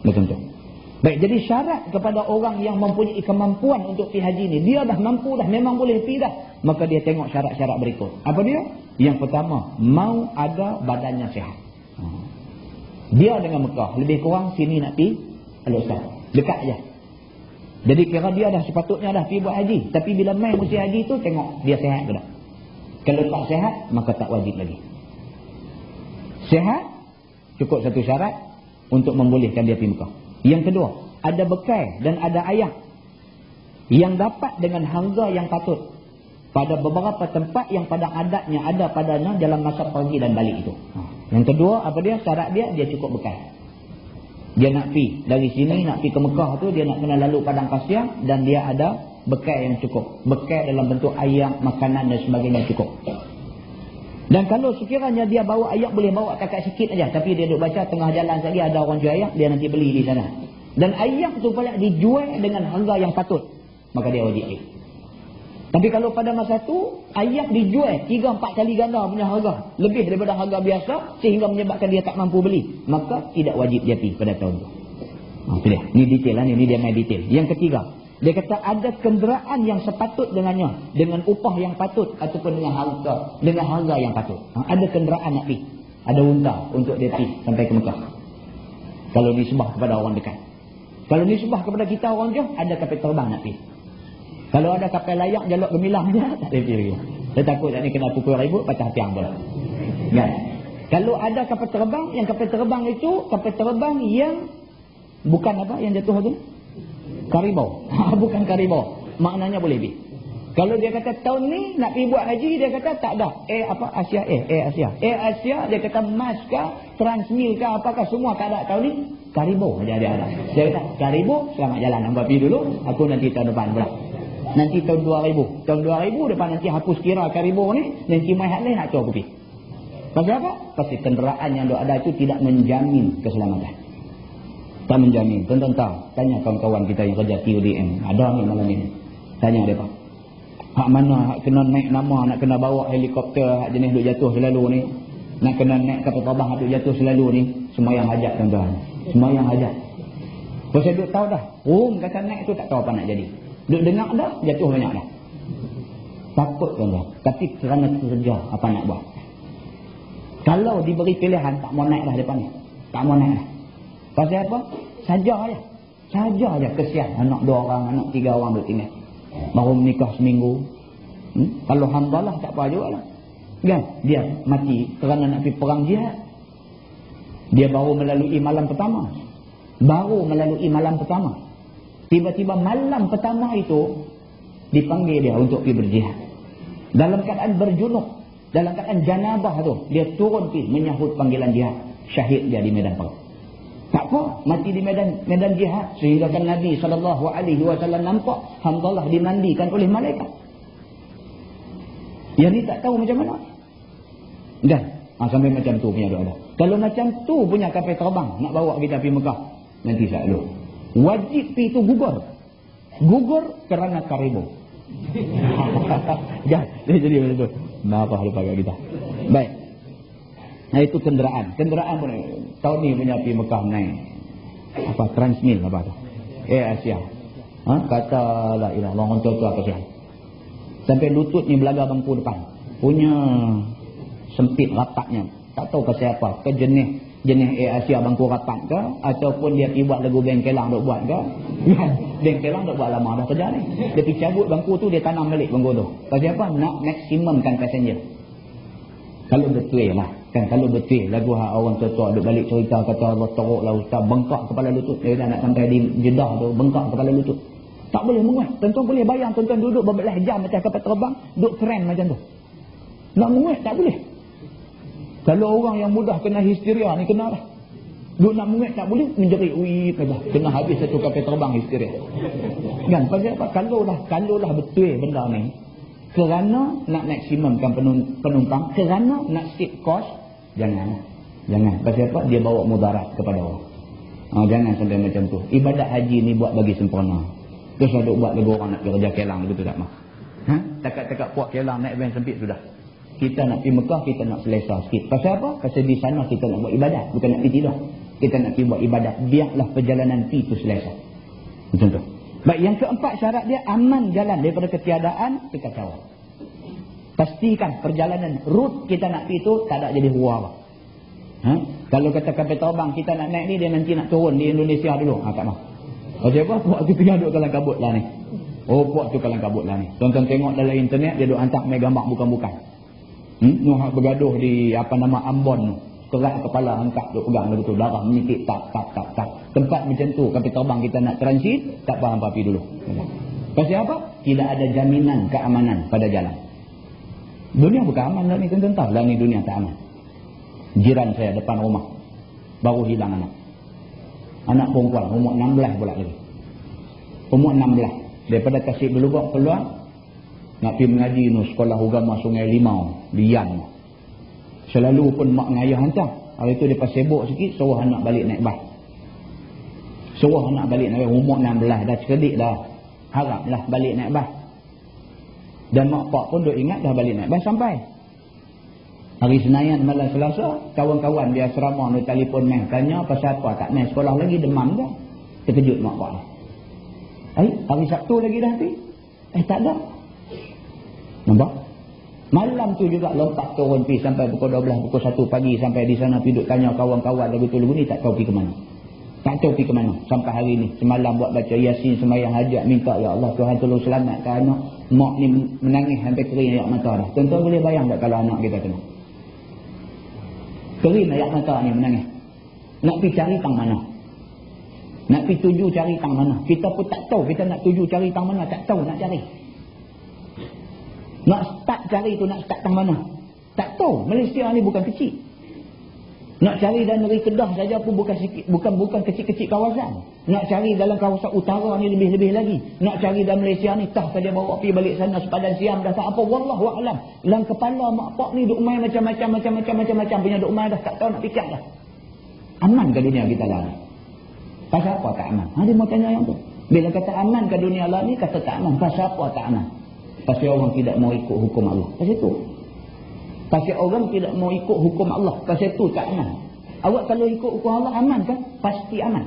Betul tu. Baik, jadi syarat kepada orang yang mempunyai kemampuan untuk pergi haji ni. Dia dah mampu dah, memang boleh pergi dah. Maka dia tengok syarat-syarat berikut. Apa dia? Yang pertama, mau ada badannya sihat. Ha. Dia dengan Mekah, lebih kurang sini nak pergi. Al-Ustaz. Dekat je. Jadi kira dia dah sepatutnya dah pergi buat haji. Tapi bila main musim haji tu, tengok dia sihat ke tak. Kalau tak sihat, maka tak wajib lagi. Sehat, cukup satu syarat untuk membolehkan dia pergi Mekah. Yang kedua, ada bekal dan ada ayah yang dapat dengan harga yang patut pada beberapa tempat yang pada adatnya ada padanya dalam masa pergi dan balik itu. Ha. Yang kedua, apa dia? Syarat dia, dia cukup bekal. Dia nak pergi dari sini, nak pergi ke Mekah tu, dia nak kena lalu padang pasir dan dia ada bekal yang cukup. Bekal dalam bentuk ayam, makanan dan sebagainya cukup. Dan kalau sekiranya dia bawa ayak boleh bawa takat sikit aja, tapi dia duduk baca tengah jalan saja ada orang jual ayak, dia nanti beli di sana. Dan ayak tu pula dijual dengan harga yang patut, maka dia wajib. Tapi kalau pada masa tu ayak dijual 3 4 kali ganda punya harga, lebih daripada harga biasa sehingga menyebabkan dia tak mampu beli, maka tidak wajib dia pergi pada tahun tu. Ha, dia. Ni detail lah ni, ni dia main detail. Yang ketiga, dia kata ada kenderaan yang sepatut dengannya. Dengan upah yang patut ataupun dengan harga. Dengan harga yang patut. Ha, ada kenderaan nak pergi. Ada unta untuk dia pergi sampai ke Mekah. Kalau disebah kepada orang dekat. Kalau disebah kepada kita orang jauh, ada kapal terbang nak pergi. Kalau ada kapal layak jaluk gemilang je, tak boleh pergi. Saya takut tak ni kena pukul ribut, patah tiang pula. Kan? Kalau ada kapal terbang, yang kapal terbang itu, kapal terbang yang bukan apa yang jatuh tu? Karibau. Bukan karibau. Maknanya boleh pergi. Kalau dia kata tahun ni nak pergi buat haji, dia kata tak ada. Eh apa Asia? Eh, eh Asia. Eh Asia, dia kata mas kah, transmil kah, apakah semua tak ada tahun ni? Karibau dia ada. Dia kata, karibau, selamat jalan. Nampak pergi dulu, aku nanti tahun depan pula. Nanti tahun 2000. Tahun 2000 depan nanti hapus kira karibau ni, nanti mai lain nak cuba pergi. Pasal apa? Pasal kenderaan yang ada itu tidak menjamin keselamatan tak menjamin. Tuan-tuan tahu, tanya kawan-kawan kita yang kerja TUDM. Ada ni malam ni. Tanya mereka. Hak mana hak kena naik nama, nak kena bawa helikopter hak jenis duk jatuh selalu ni. Nak kena naik kapal hak duk jatuh selalu ni. Semua yang hajat tuan-tuan. Semua yang hajat. Pasal duk tahu dah. Oh, kata naik tu tak tahu apa nak jadi. Duk dengar dah, jatuh banyak dah. Takut tuan-tuan. Tapi kerana kerja apa nak buat. Kalau diberi pilihan, tak mau naik dah depan ni. Tak mau naik dah. Pasal apa? Saja aja. Saja aja kesian anak dua orang, anak tiga orang duk tinggal. Baru menikah seminggu. Hmm? Kalau hambalah tak apa juga lah. Kan? Dia mati kerana nak pergi perang jihad. Dia baru melalui malam pertama. Baru melalui malam pertama. Tiba-tiba malam pertama itu dipanggil dia untuk pergi berjihad. Dalam keadaan berjunuk. Dalam keadaan janabah tu. Dia turun pergi menyahut panggilan jihad. Syahid dia di medan perang. Tak apa, mati di medan medan jihad sehingga kan Nabi wasallam nampak Hamzah dimandikan oleh malaikat. Yang ni tak tahu macam mana. Dan ha, sampai macam tu punya doa. Kalau macam tu punya kapal terbang nak bawa kita pergi Mekah, nanti saya lu. Wajib pi itu gugur. Gugur kerana karibu. ya, jadi macam tu. Kenapa lupa kita? Baik. Nah itu kenderaan. Kenderaan pun tahun ni punya pergi Mekah naik. Apa Transmil apa tu? Eh Asia. Ha? Kata la ilah orang tua tu apa siang. Sampai lutut ni belaga bangku depan. Punya sempit rapatnya. Tak tahu pasal apa. Ke jenis jenis Air Asia bangku rapat ke ataupun dia pergi buat lagu bengkelang duk buat ke bengkelang duk buat lama dah kerja ni dia pergi cabut bangku tu dia tanam balik bangku tu pasal apa nak maksimumkan passenger kalau betul lah Kan kalau betul lagu ha orang tua-tua duk balik cerita kata Allah teruklah ustaz bengkak kepala lutut dia dah nak sampai di Jeddah tu bengkak kepala lutut. Tak boleh menguat. Tuan-tuan boleh bayang tuan-tuan duduk berbelah jam macam kapal terbang duk keren macam tu. Nak menguat tak boleh. Kalau orang yang mudah kena histeria ni kena lah. Duk nak menguat tak boleh menjerit ui kata kena habis satu kapal terbang histeria. Kan pasal apa? Kalau lah kalau lah betul benda ni kerana nak maksimumkan penumpang kerana nak skip cost Jangan. Jangan. Pasal apa? Dia bawa mudarat kepada orang. Oh, jangan sampai macam tu. Ibadat haji ni buat bagi sempurna. Terus ada buat lagu orang nak kerja kelang begitu tak mah. Ha? Takat-takat puak kelang naik van sempit sudah. kita nak pergi Mekah, kita nak selesa sikit. Pasal apa? Pasal di sana kita nak buat ibadat. Bukan nak pergi tidur. Kita nak pergi buat ibadat. Biarlah perjalanan pergi itu selesa. Macam tu. Baik, yang keempat syarat dia aman jalan daripada ketiadaan kekacauan. Pastikan perjalanan route kita nak pergi itu tak ada jadi hua apa. Ha? Kalau kata kapal terbang kita nak naik ni dia nanti nak turun di Indonesia dulu. Ha, tak mahu. Pasal apa? Puak tu tengah duduk kalang kabut lah ni. Oh puak tu kalang kabut lah ni. Tonton tengok dalam internet dia duduk hantar main gambar bukan-bukan. Hmm? Nuhak bergaduh di apa nama Ambon tu. Kerak kepala angkat duk pegang begitu. Darah menitik tak tak tak tak. Tempat macam tu kapal terbang kita nak transit tak apa dulu. Pasal apa? Tidak ada jaminan keamanan pada jalan. Dunia bukan aman lah ni tahu lah ni dunia tak aman. Jiran saya depan rumah. Baru hilang anak. Anak perempuan umur 16 pula lagi. Umur 16. Daripada kasih berlubak keluar. Nak pergi mengaji ni sekolah agama sungai limau. Di Yan. Selalu pun mak dengan ayah hantar. Hari tu dia sibuk sikit. Suruh anak balik naik bah. Suruh anak balik naik. Umur 16 dah cerdik dah. Haraplah balik naik bah. Dan mak pak pun duk ingat dah balik naik bas sampai. Hari Senayan malam Selasa, kawan-kawan dia asrama dia telefon main tanya pasal apa tak naik sekolah lagi demam dah. Terkejut mak pak ni. Eh, hari Sabtu lagi dah habis. Eh, tak ada. Nampak? Malam tu juga lompat turun pergi sampai pukul 12, pukul 1 pagi sampai di sana pergi duduk tanya kawan-kawan lagu tu lagu ni tak tahu pergi ke mana. Tak tahu pergi ke mana sampai hari ni. Semalam buat baca Yasin semayang hajat minta ya Allah Tuhan tolong selamatkan anak. Mak ni menangis sampai kering ayak mata dah. Tuan-tuan boleh bayang tak kalau anak kita kena? Kering ayak mata ni menangis. Nak pergi cari tang mana? Nak pergi tuju cari tang mana? Kita pun tak tahu kita nak tuju cari tang mana. Tak tahu nak cari. Nak start cari tu nak start tang mana? Tak tahu. Malaysia ni bukan kecil. Nak cari dalam negeri Kedah saja pun bukan sikit, bukan bukan kecil-kecil kawasan. Nak cari dalam kawasan utara ni lebih-lebih lagi. Nak cari dalam Malaysia ni tah saja bawa pergi balik sana sepadan siam dah tak apa wallahu alam. Dalam kepala mak pak ni duk main macam-macam macam-macam macam-macam punya duk main dah tak tahu nak fikir dah. Aman ke dunia kita lah? Pasal apa tak aman? Ha, dia mau tanya yang tu. Bila kata aman ke dunia lah ni, kata tak aman. Pasal apa tak aman? Pasal orang tidak mau ikut hukum Allah. Pasal itu. Pasal orang tidak mau ikut hukum Allah. Pasal itu tak aman. Awak kalau ikut hukum Allah aman kan? Pasti aman.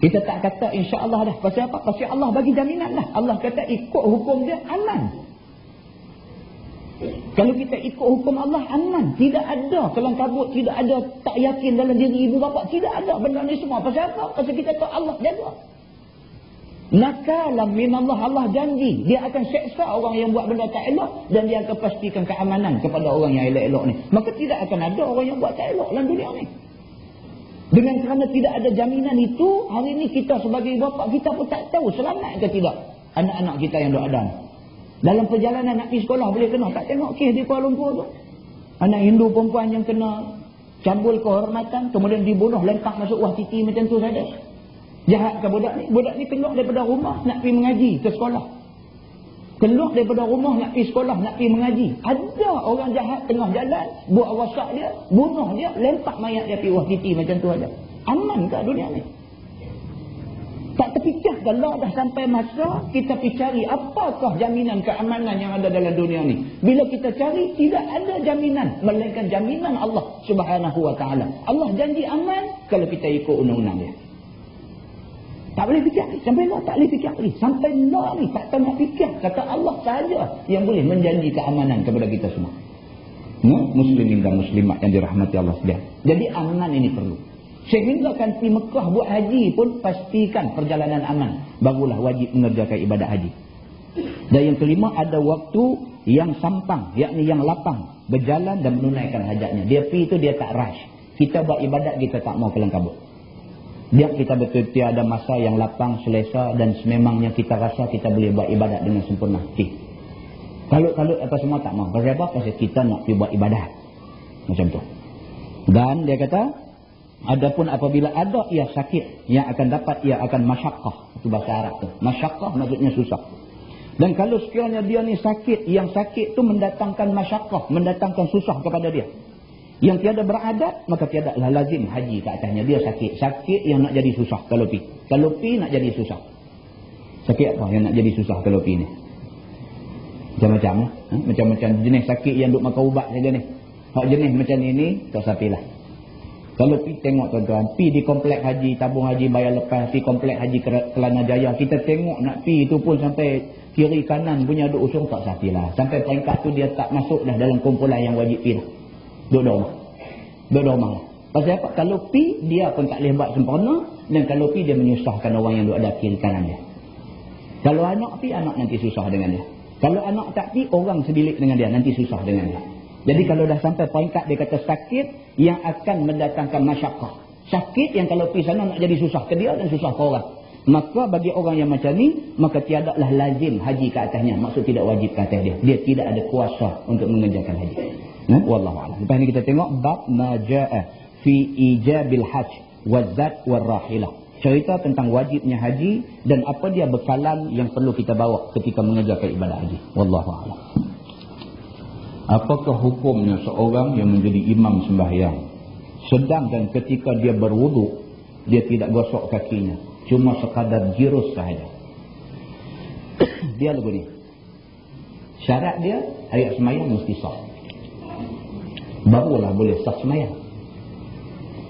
Kita tak kata insya Allah dah. Pasal apa? Pasal Allah bagi jaminan lah. Allah kata ikut hukum dia aman. Kalau kita ikut hukum Allah aman. Tidak ada kelang kabut. Tidak ada tak yakin dalam diri ibu bapa. Tidak ada benda ni semua. Pasal apa? Pasal kita tahu Allah jaga. Nakalam minallah Allah janji. Dia akan seksa orang yang buat benda tak elok. Dan dia akan pastikan keamanan kepada orang yang elok-elok ni. Maka tidak akan ada orang yang buat tak elok dalam dunia ni. Dengan kerana tidak ada jaminan itu, hari ini kita sebagai bapa kita pun tak tahu selamat ke tidak. Anak-anak kita yang ada. Dalam perjalanan nak pergi sekolah boleh kena. Tak tengok kes di Kuala Lumpur tu. Anak Hindu perempuan yang kena cambul kehormatan. Kemudian dibunuh lempak masuk wah titi macam tu saja. Jahat ke budak ni? Budak ni keluar daripada rumah nak pergi mengaji ke sekolah. Keluar daripada rumah nak pergi sekolah, nak pergi mengaji. Ada orang jahat tengah jalan, buat rosak dia, bunuh dia, lempak mayat dia pergi wah titi macam tu aja. Aman ke dunia ni? Tak terfikir kalau dah sampai masa kita pergi cari apakah jaminan keamanan yang ada dalam dunia ni. Bila kita cari tidak ada jaminan. Melainkan jaminan Allah subhanahu wa ta'ala. Allah janji aman kalau kita ikut undang-undang dia. Tak boleh fikir. Sampai nak tak boleh fikir lagi. Sampai nak ni tak tahu nak fikir. Kata Allah sahaja yang boleh menjanji keamanan kepada kita semua. No? Muslimin dan muslimat yang dirahmati Allah sekalian. Jadi amanan ini perlu. Sehingga kan di Mekah buat haji pun pastikan perjalanan aman. Barulah wajib mengerjakan ibadat haji. Dan yang kelima ada waktu yang sampang. yakni yang lapang. Berjalan dan menunaikan hajatnya. Dia pergi itu dia tak rush. Kita buat ibadat kita tak mau kelang kabut. Biar kita betul tiada masa yang lapang, selesa dan sememangnya kita rasa kita boleh buat ibadat dengan sempurna. Okay. Kalut-kalut apa semua tak mau. Pasal apa? Pasal kita nak pergi buat ibadat. Macam tu. Dan dia kata, adapun apabila ada ia sakit, yang akan dapat ia akan masyakkah. Itu bahasa Arab tu. Masyakkah maksudnya susah. Dan kalau sekiranya dia ni sakit, yang sakit tu mendatangkan masyakkah, mendatangkan susah kepada dia. Yang tiada beradat, maka tiada lah lazim haji ke atasnya. Dia sakit. Sakit yang nak jadi susah kalau pi. Kalau pi nak jadi susah. Sakit apa yang nak jadi susah kalau pi ni? Macam-macam lah. Ha? Macam-macam jenis sakit yang duk makan ubat saja ni. Hak jenis macam ni ni, tak sapilah. Kalau pi tengok tuan-tuan, pi di komplek haji, tabung haji bayar lepas, pi komplek haji Kelana Jaya, kita tengok nak pi itu pun sampai kiri kanan punya duk usung tak sapilah. Sampai peringkat tu dia tak masuk dah dalam kumpulan yang wajib pi dah. Duk rumah. Duk rumah. Pasal apa? Kalau pi, dia pun tak boleh buat sempurna. Dan kalau pi, dia menyusahkan orang yang duk ada kiri kanan dia. Kalau anak pi, anak nanti susah dengan dia. Kalau anak tak pi, orang sebilik dengan dia. Nanti susah dengan dia. Jadi kalau dah sampai peringkat dia kata sakit yang akan mendatangkan masyarakat. Sakit yang kalau pergi sana nak jadi susah ke dia dan susah ke orang. Maka bagi orang yang macam ni, maka tiadalah lazim haji ke atasnya. Maksud tidak wajib ke atas dia. Dia tidak ada kuasa untuk mengerjakan haji. Nah, Wallahu'alam. Lepas ni kita tengok, Bab maja'a fi ijabil haj wazat warrahilah. Cerita tentang wajibnya haji dan apa dia bekalan yang perlu kita bawa ketika mengerjakan ibadah haji. Wallahu'alam. Apakah hukumnya seorang yang menjadi imam sembahyang sedangkan ketika dia berwuduk dia tidak gosok kakinya cuma sekadar jirus sahaja dia lagu ni syarat dia ayat semayang mesti sah barulah boleh sah semayang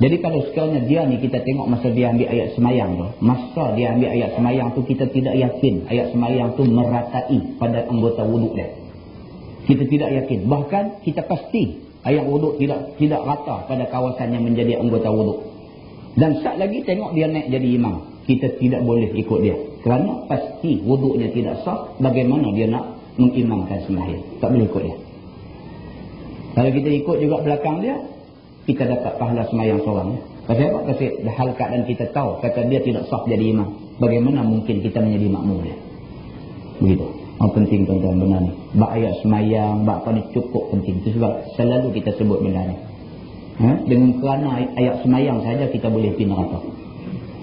jadi kalau sekiranya dia ni kita tengok masa dia ambil ayat semayang tu masa dia ambil ayat semayang tu kita tidak yakin ayat semayang tu meratai pada anggota wuduk dia kita tidak yakin. Bahkan kita pasti ayat wuduk tidak tidak rata pada kawasan yang menjadi anggota wuduk. Dan saat lagi tengok dia naik jadi imam. Kita tidak boleh ikut dia. Kerana pasti wuduknya tidak sah. Bagaimana dia nak mengimamkan sembahyang. Tak boleh ikut dia. Kalau kita ikut juga belakang dia. Kita dapat pahala sembahyang seorang. Pasal apa? Pasal hal keadaan kita tahu. Kata dia tidak sah jadi imam. Bagaimana mungkin kita menjadi makmum dia. Begitu. Oh, penting tuan-tuan benar ni. Bak ayat semayang, bak apa ni cukup penting. Itu sebab selalu kita sebut benda ni. Ha? Dengan kerana ayat semayang saja kita boleh pergi neraka.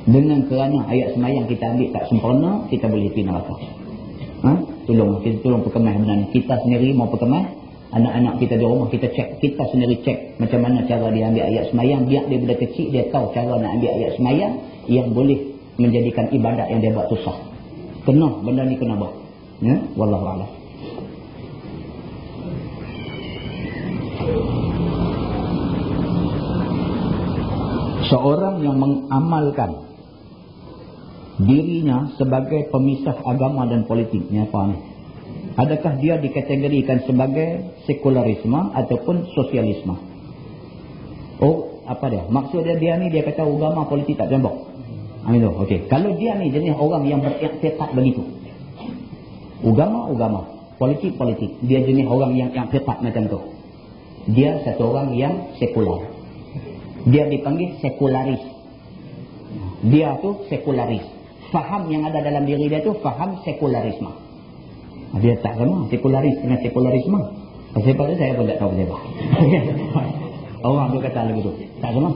Dengan kerana ayat semayang kita ambil tak sempurna, kita boleh pergi neraka. Ha? Tolong, kita tolong perkemah benda ni. Kita sendiri mau perkemah, anak-anak kita di rumah kita cek. Kita sendiri cek macam mana cara dia ambil ayat semayang. Biar dia bila kecil, dia tahu cara nak ambil ayat semayang yang boleh menjadikan ibadat yang dia buat tu sah. Kena, benda ni kena buat. Ya, wallahu a'lam. Seorang yang mengamalkan dirinya sebagai pemisah agama dan politik, ni apa ni? Adakah dia dikategorikan sebagai sekularisme ataupun sosialisme? Oh, apa dia? Maksud dia dia ni dia kata agama politik tak campur. Amin tu. Okey. Kalau dia ni jenis orang yang beriktikad begitu, Ugama-ugama, politik-politik. Dia jenis orang yang yang tepat macam tu. Dia satu orang yang sekular. Dia dipanggil sekularis. Dia tu sekularis. Faham yang ada dalam diri dia tu faham sekularisme. Dia tak sama sekularis dengan sekularisme. Pasal-pasal saya pun tak tahu siapa. orang tu kata lagu tu. Tak sama.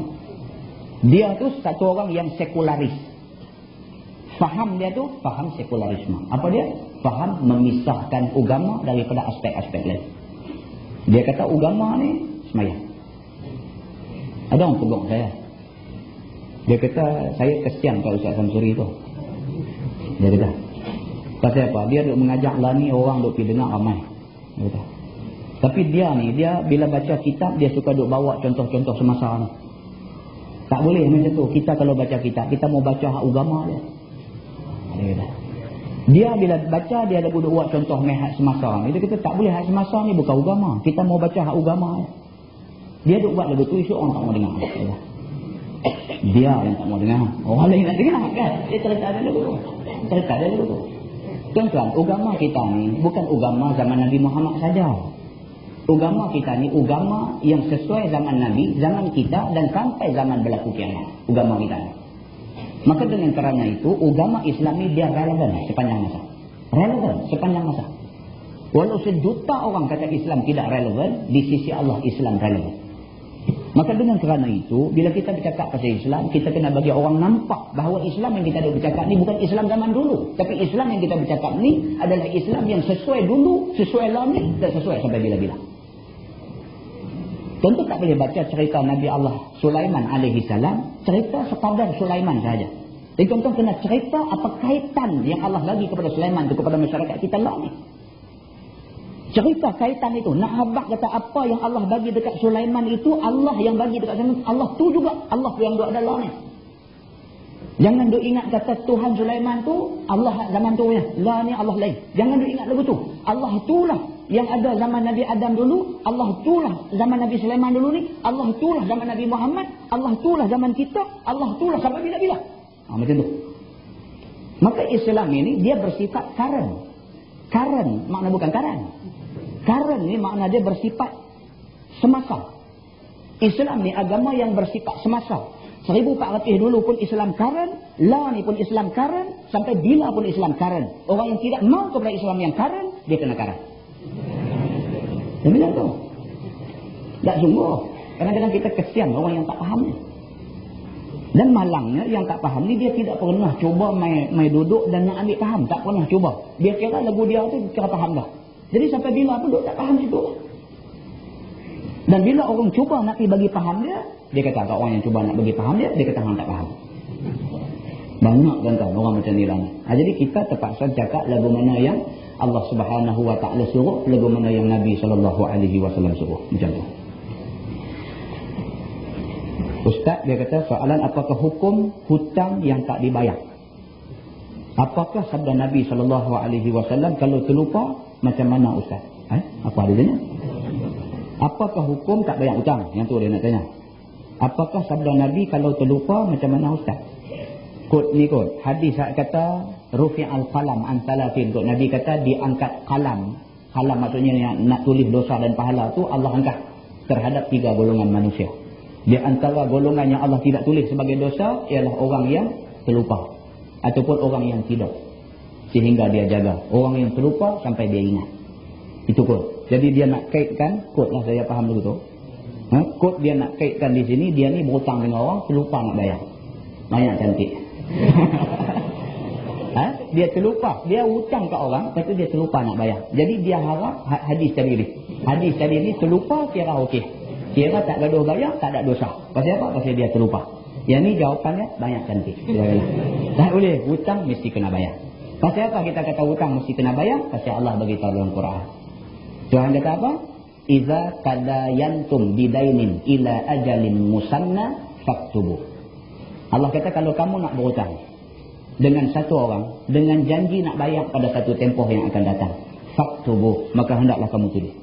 Dia tu satu orang yang sekularis. Faham dia tu faham sekularisme. Apa dia? faham memisahkan agama daripada aspek-aspek lain. Dia kata agama ni semayang. Ada orang pegang saya. Dia kata saya kesian kalau Ustaz Samsuri tu. Dia kata. Pasal apa? Dia duk mengajak lah ni orang duk pergi dengar ramai. Dia kata. Tapi dia ni, dia bila baca kitab, dia suka duk bawa contoh-contoh semasa ni. Tak boleh macam tu. Kita kalau baca kitab, kita mau baca hak agama dia. Dia kata. Dia bila baca dia ada buat contoh mehat semasa. Dia kata tak boleh hak semasa ni bukan agama. Kita mau baca hak agama. Dia duk buat lagu tu isu orang tak mau dengar. Dia yang tak mau dengar. Orang lain nak dengar kan. Dia terletak tu. Terletak tu. Tuan-tuan, agama kita ni bukan agama zaman Nabi Muhammad saja. Agama kita ni agama yang sesuai zaman Nabi, zaman kita dan sampai zaman berlaku kiamat. Agama kita ni. Maka dengan kerana itu, agama Islam ini dia relevan sepanjang masa. Relevan sepanjang masa. Walau sejuta orang kata Islam tidak relevan, di sisi Allah Islam relevan. Maka dengan kerana itu, bila kita bercakap pasal Islam, kita kena bagi orang nampak bahawa Islam yang kita ada bercakap ni bukan Islam zaman dulu. Tapi Islam yang kita bercakap ni adalah Islam yang sesuai dulu, sesuai lama dan sesuai sampai bila-bila. Tentu tak boleh baca cerita Nabi Allah Sulaiman salam, cerita sekadar Sulaiman saja. Jadi tuan kena cerita apa kaitan yang Allah bagi kepada Sulaiman itu kepada masyarakat kita lah ni. Cerita kaitan itu nak habak kata apa yang Allah bagi dekat Sulaiman itu Allah yang bagi dekat Sulaiman. Allah tu juga Allah yang duduk dalam ni. Jangan duk ingat kata Tuhan Sulaiman tu Allah zaman tu ya lah ni Allah lain. Jangan duk ingat lagu tu. Allah itulah yang ada zaman Nabi Adam dulu Allah itulah zaman Nabi Sulaiman dulu ni Allah itulah zaman Nabi Muhammad Allah itulah zaman kita Allah itulah sampai bila-bila. Ha, macam tu. Maka Islam ini dia bersifat current current makna bukan current Current ni makna dia bersifat semasa. Islam ni agama yang bersifat semasa. 1400 dulu pun Islam current, lah ni pun Islam current, sampai bila pun Islam current. Orang yang tidak mau kepada Islam yang current, dia kena current. Dia bilang tu. Tak sungguh. Kadang-kadang kita kesian orang yang tak faham ni. Dan malangnya yang tak faham ni dia tidak pernah cuba main, main duduk dan nak ambil faham. Tak pernah cuba. Dia kira lagu dia tu kira faham dah. Jadi sampai bila pun tak faham situ. Dan bila orang cuba nak bagi faham dia, dia kata kat orang yang cuba nak bagi faham dia, dia kata orang tak faham. Banyak kan kan orang macam ni lah. Ha, jadi kita terpaksa cakap lagu mana yang Allah subhanahu wa ta'ala suruh, lagu mana yang Nabi sallallahu alaihi wasallam suruh. Macam tu. Ustaz dia kata soalan apakah hukum hutang yang tak dibayar? Apakah sabda Nabi sallallahu alaihi wasallam kalau terlupa macam mana Ustaz? Eh? Apa ada tanya? Apakah hukum tak bayar hutang? Yang tu dia nak tanya. Apakah sabda Nabi kalau terlupa macam mana Ustaz? Kod ni kod. Hadis kata rufi al-qalam an salatin. Kod Nabi kata diangkat kalam. Kalam maksudnya yang nak tulis dosa dan pahala tu Allah angkat terhadap tiga golongan manusia. Di antara golongan yang Allah tidak tulis sebagai dosa ialah orang yang terlupa ataupun orang yang tidak sehingga dia jaga. Orang yang terlupa sampai dia ingat. Itu kod. Jadi dia nak kaitkan, kod lah saya faham dulu tu. Ha? Kod dia nak kaitkan di sini, dia ni berhutang dengan orang, terlupa nak bayar. Banyak cantik. ha? Dia terlupa. Dia hutang ke orang, tu dia terlupa nak bayar. Jadi dia harap hadis tadi ni. Hadis tadi ni terlupa kira okey. Kira tak gaduh bayar, tak ada dosa. Pasal apa? Pasal dia terlupa. Yang ni jawapannya banyak cantik. Tak boleh. Hutang mesti kena bayar. Pasal apa kita kata hutang mesti kena bayar? Pasal Allah bagi tahu dalam Quran. Tuhan kata apa? Iza kadayantum bidainin ila ajalin musanna faktubu. Allah kata kalau kamu nak berhutang dengan satu orang dengan janji nak bayar pada satu tempoh yang akan datang, faktubu, maka hendaklah kamu tulis.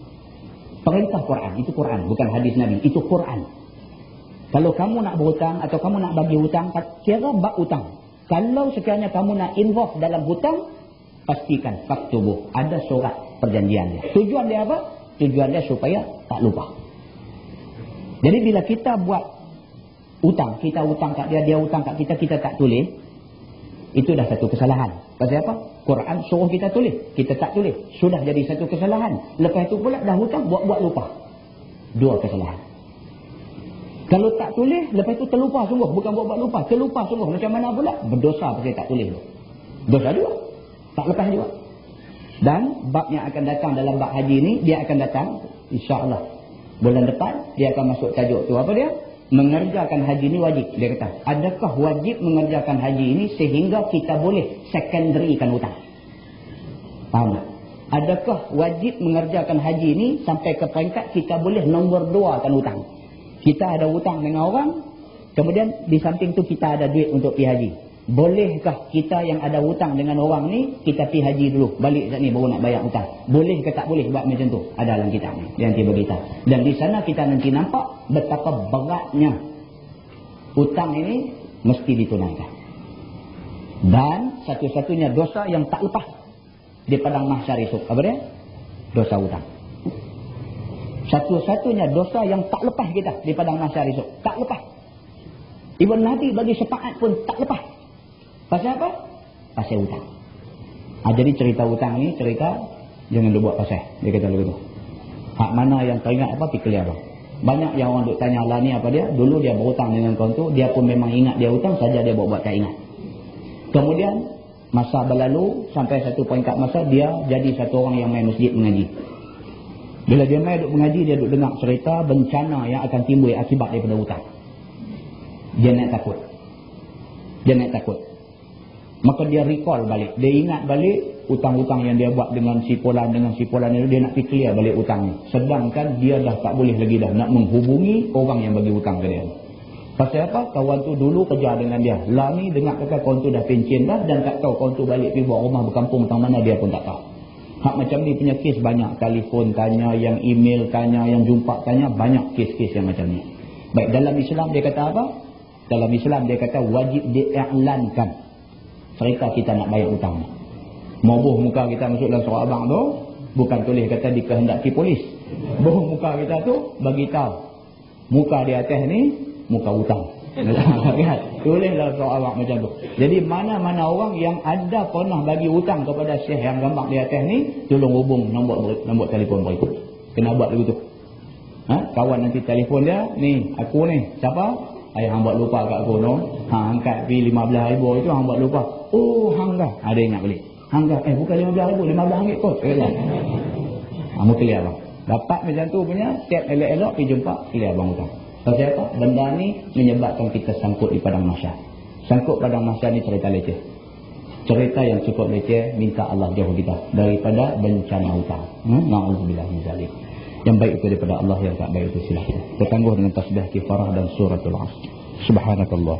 Perintah Quran, itu Quran, bukan hadis Nabi, itu Quran. Kalau kamu nak berhutang atau kamu nak bagi hutang, kira bak hutang. Kalau sekiranya kamu nak involve dalam hutang, pastikan faktubuh. Ada surat perjanjian dia. Tujuan dia apa? Tujuan dia supaya tak lupa. Jadi bila kita buat hutang, kita hutang kat dia, dia hutang kat kita, kita tak tulis, itu dah satu kesalahan. Pasal apa? Quran suruh kita tulis. Kita tak tulis. Sudah jadi satu kesalahan. Lepas itu pula dah hutang, buat-buat lupa. Dua kesalahan. Kalau tak tulis, lepas itu terlupa sungguh. Bukan buat-buat lupa, terlupa sungguh. Macam mana pula? Berdosa pasal tak tulis. Dosa juga. Tak lepas juga. Dan bab yang akan datang dalam bab haji ini, dia akan datang, insya Allah Bulan depan, dia akan masuk tajuk tu. Apa dia? Mengerjakan haji ini wajib. Dia kata, adakah wajib mengerjakan haji ini sehingga kita boleh secondarykan hutang? Faham tak? Adakah wajib mengerjakan haji ini sampai ke peringkat kita boleh nombor dua kan hutang? Kita ada hutang dengan orang, kemudian di samping tu kita ada duit untuk pergi haji. Bolehkah kita yang ada hutang dengan orang ni, kita pergi haji dulu, balik saat ni baru nak bayar hutang. Boleh ke tak boleh buat macam tu? Ada dalam kitab ni, dia nanti beritahu. Dan di sana kita nanti nampak betapa beratnya hutang ini mesti ditunaikan. Dan satu-satunya dosa yang tak lepas di padang mahsyar esok. Apa dia? Dosa hutang. Satu-satunya dosa yang tak lepas kita di padang mahsyar esok. Tak lepas. Ibn Nabi bagi syafaat pun tak lepas. Pasal apa? Pasal hutang. Ha, jadi cerita hutang ni cerita jangan dibuat pasal. Dia kata begitu. Hak mana yang teringat apa pergi clear Banyak yang orang duk tanya lah ni apa dia. Dulu dia berhutang dengan kawan tu. Dia pun memang ingat dia hutang saja dia buat-buat tak ingat. Kemudian masa berlalu sampai satu poin kat masa dia jadi satu orang yang main masjid mengaji. Bila dia main duduk mengaji, dia duduk dengar cerita bencana yang akan timbul akibat daripada hutang. Dia naik takut. Dia naik takut. Maka dia recall balik. Dia ingat balik hutang-hutang yang dia buat dengan si polan dengan si polan itu dia nak pergi clear balik hutang sedangkan dia dah tak boleh lagi dah nak menghubungi orang yang bagi hutang ke dia pasal apa kawan tu dulu kerja dengan dia lah ni dengar kata kawan tu dah pencen dah dan tak tahu kawan tu balik pergi buat rumah berkampung tang mana dia pun tak tahu hak macam ni punya kes banyak telefon tanya yang email tanya yang jumpa tanya banyak kes-kes yang macam ni. Baik dalam Islam dia kata apa? Dalam Islam dia kata wajib diiklankan. Cerita kita nak bayar hutang Mabuh muka kita masuk dalam surat abang tu bukan tulis kata dikehendaki polis. Buh muka kita tu bagi tahu. Muka di atas ni muka hutang tulis dalam surat abang macam tu jadi mana-mana orang yang ada pernah bagi hutang kepada syekh yang gambar di atas ni tolong hubung nombor nombor telefon berikut kena buat begitu ha? kawan nanti telefon dia ni aku ni siapa ayah hang buat lupa kat aku no ha, angkat pi 15 ribu itu hang buat lupa oh hang dah ada ingat balik Anggap, eh bukan RM15,000, RM15 kot. Kata. Kamu clear bang. Dapat macam tu punya, tiap elok-elok pergi jumpa, clear bang hutang. Sebab apa? Benda ni menyebabkan kita sangkut di padang masyar. Sangkut padang masyar ni cerita leceh. Cerita yang cukup leceh, minta Allah jauh kita daripada bencana hutang. Hmm? Na'udzubillah mizalik. Yang baik itu daripada Allah, yang tak baik itu silahkan. Kita tangguh dengan tasbih kifarah dan suratul asr. Subhanakallah.